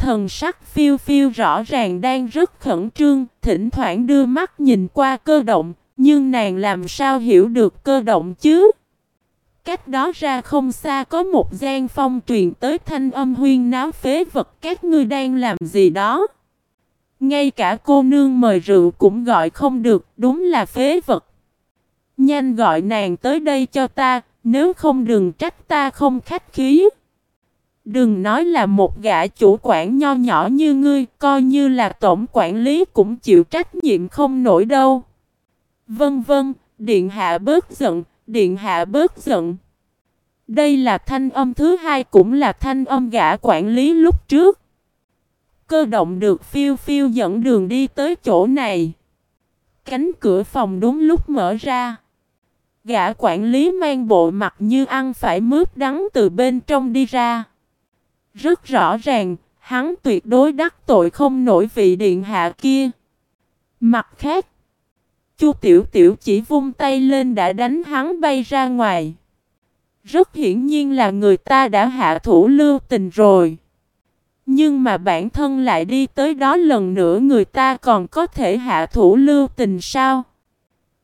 Thần sắc phiêu phiêu rõ ràng đang rất khẩn trương, thỉnh thoảng đưa mắt nhìn qua cơ động, nhưng nàng làm sao hiểu được cơ động chứ? Cách đó ra không xa có một gian phong truyền tới thanh âm huyên náo phế vật các ngươi đang làm gì đó. Ngay cả cô nương mời rượu cũng gọi không được, đúng là phế vật. Nhanh gọi nàng tới đây cho ta, nếu không đừng trách ta không khách khí. Đừng nói là một gã chủ quản nho nhỏ như ngươi, coi như là tổng quản lý cũng chịu trách nhiệm không nổi đâu. Vân vân, điện hạ bớt giận, điện hạ bớt giận. Đây là thanh âm thứ hai cũng là thanh âm gã quản lý lúc trước. Cơ động được phiêu phiêu dẫn đường đi tới chỗ này. Cánh cửa phòng đúng lúc mở ra. Gã quản lý mang bộ mặt như ăn phải mướp đắng từ bên trong đi ra. Rất rõ ràng, hắn tuyệt đối đắc tội không nổi vị điện hạ kia. Mặt khác, Chu Tiểu Tiểu chỉ vung tay lên đã đánh hắn bay ra ngoài. Rất hiển nhiên là người ta đã hạ thủ lưu tình rồi. Nhưng mà bản thân lại đi tới đó lần nữa người ta còn có thể hạ thủ lưu tình sao?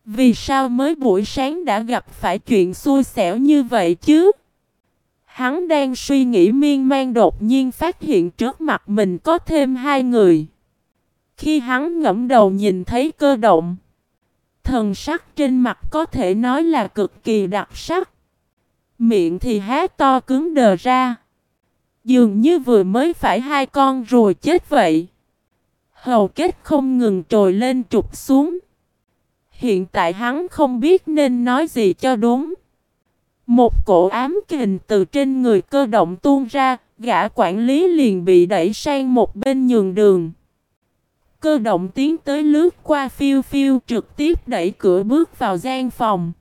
Vì sao mới buổi sáng đã gặp phải chuyện xui xẻo như vậy chứ? Hắn đang suy nghĩ miên man đột nhiên phát hiện trước mặt mình có thêm hai người. Khi hắn ngẫm đầu nhìn thấy cơ động, thần sắc trên mặt có thể nói là cực kỳ đặc sắc. Miệng thì há to cứng đờ ra. Dường như vừa mới phải hai con rồi chết vậy. Hầu kết không ngừng trồi lên trục xuống. Hiện tại hắn không biết nên nói gì cho đúng. Một cổ ám kình từ trên người cơ động tuôn ra, gã quản lý liền bị đẩy sang một bên nhường đường. Cơ động tiến tới lướt qua phiêu phiêu trực tiếp đẩy cửa bước vào gian phòng.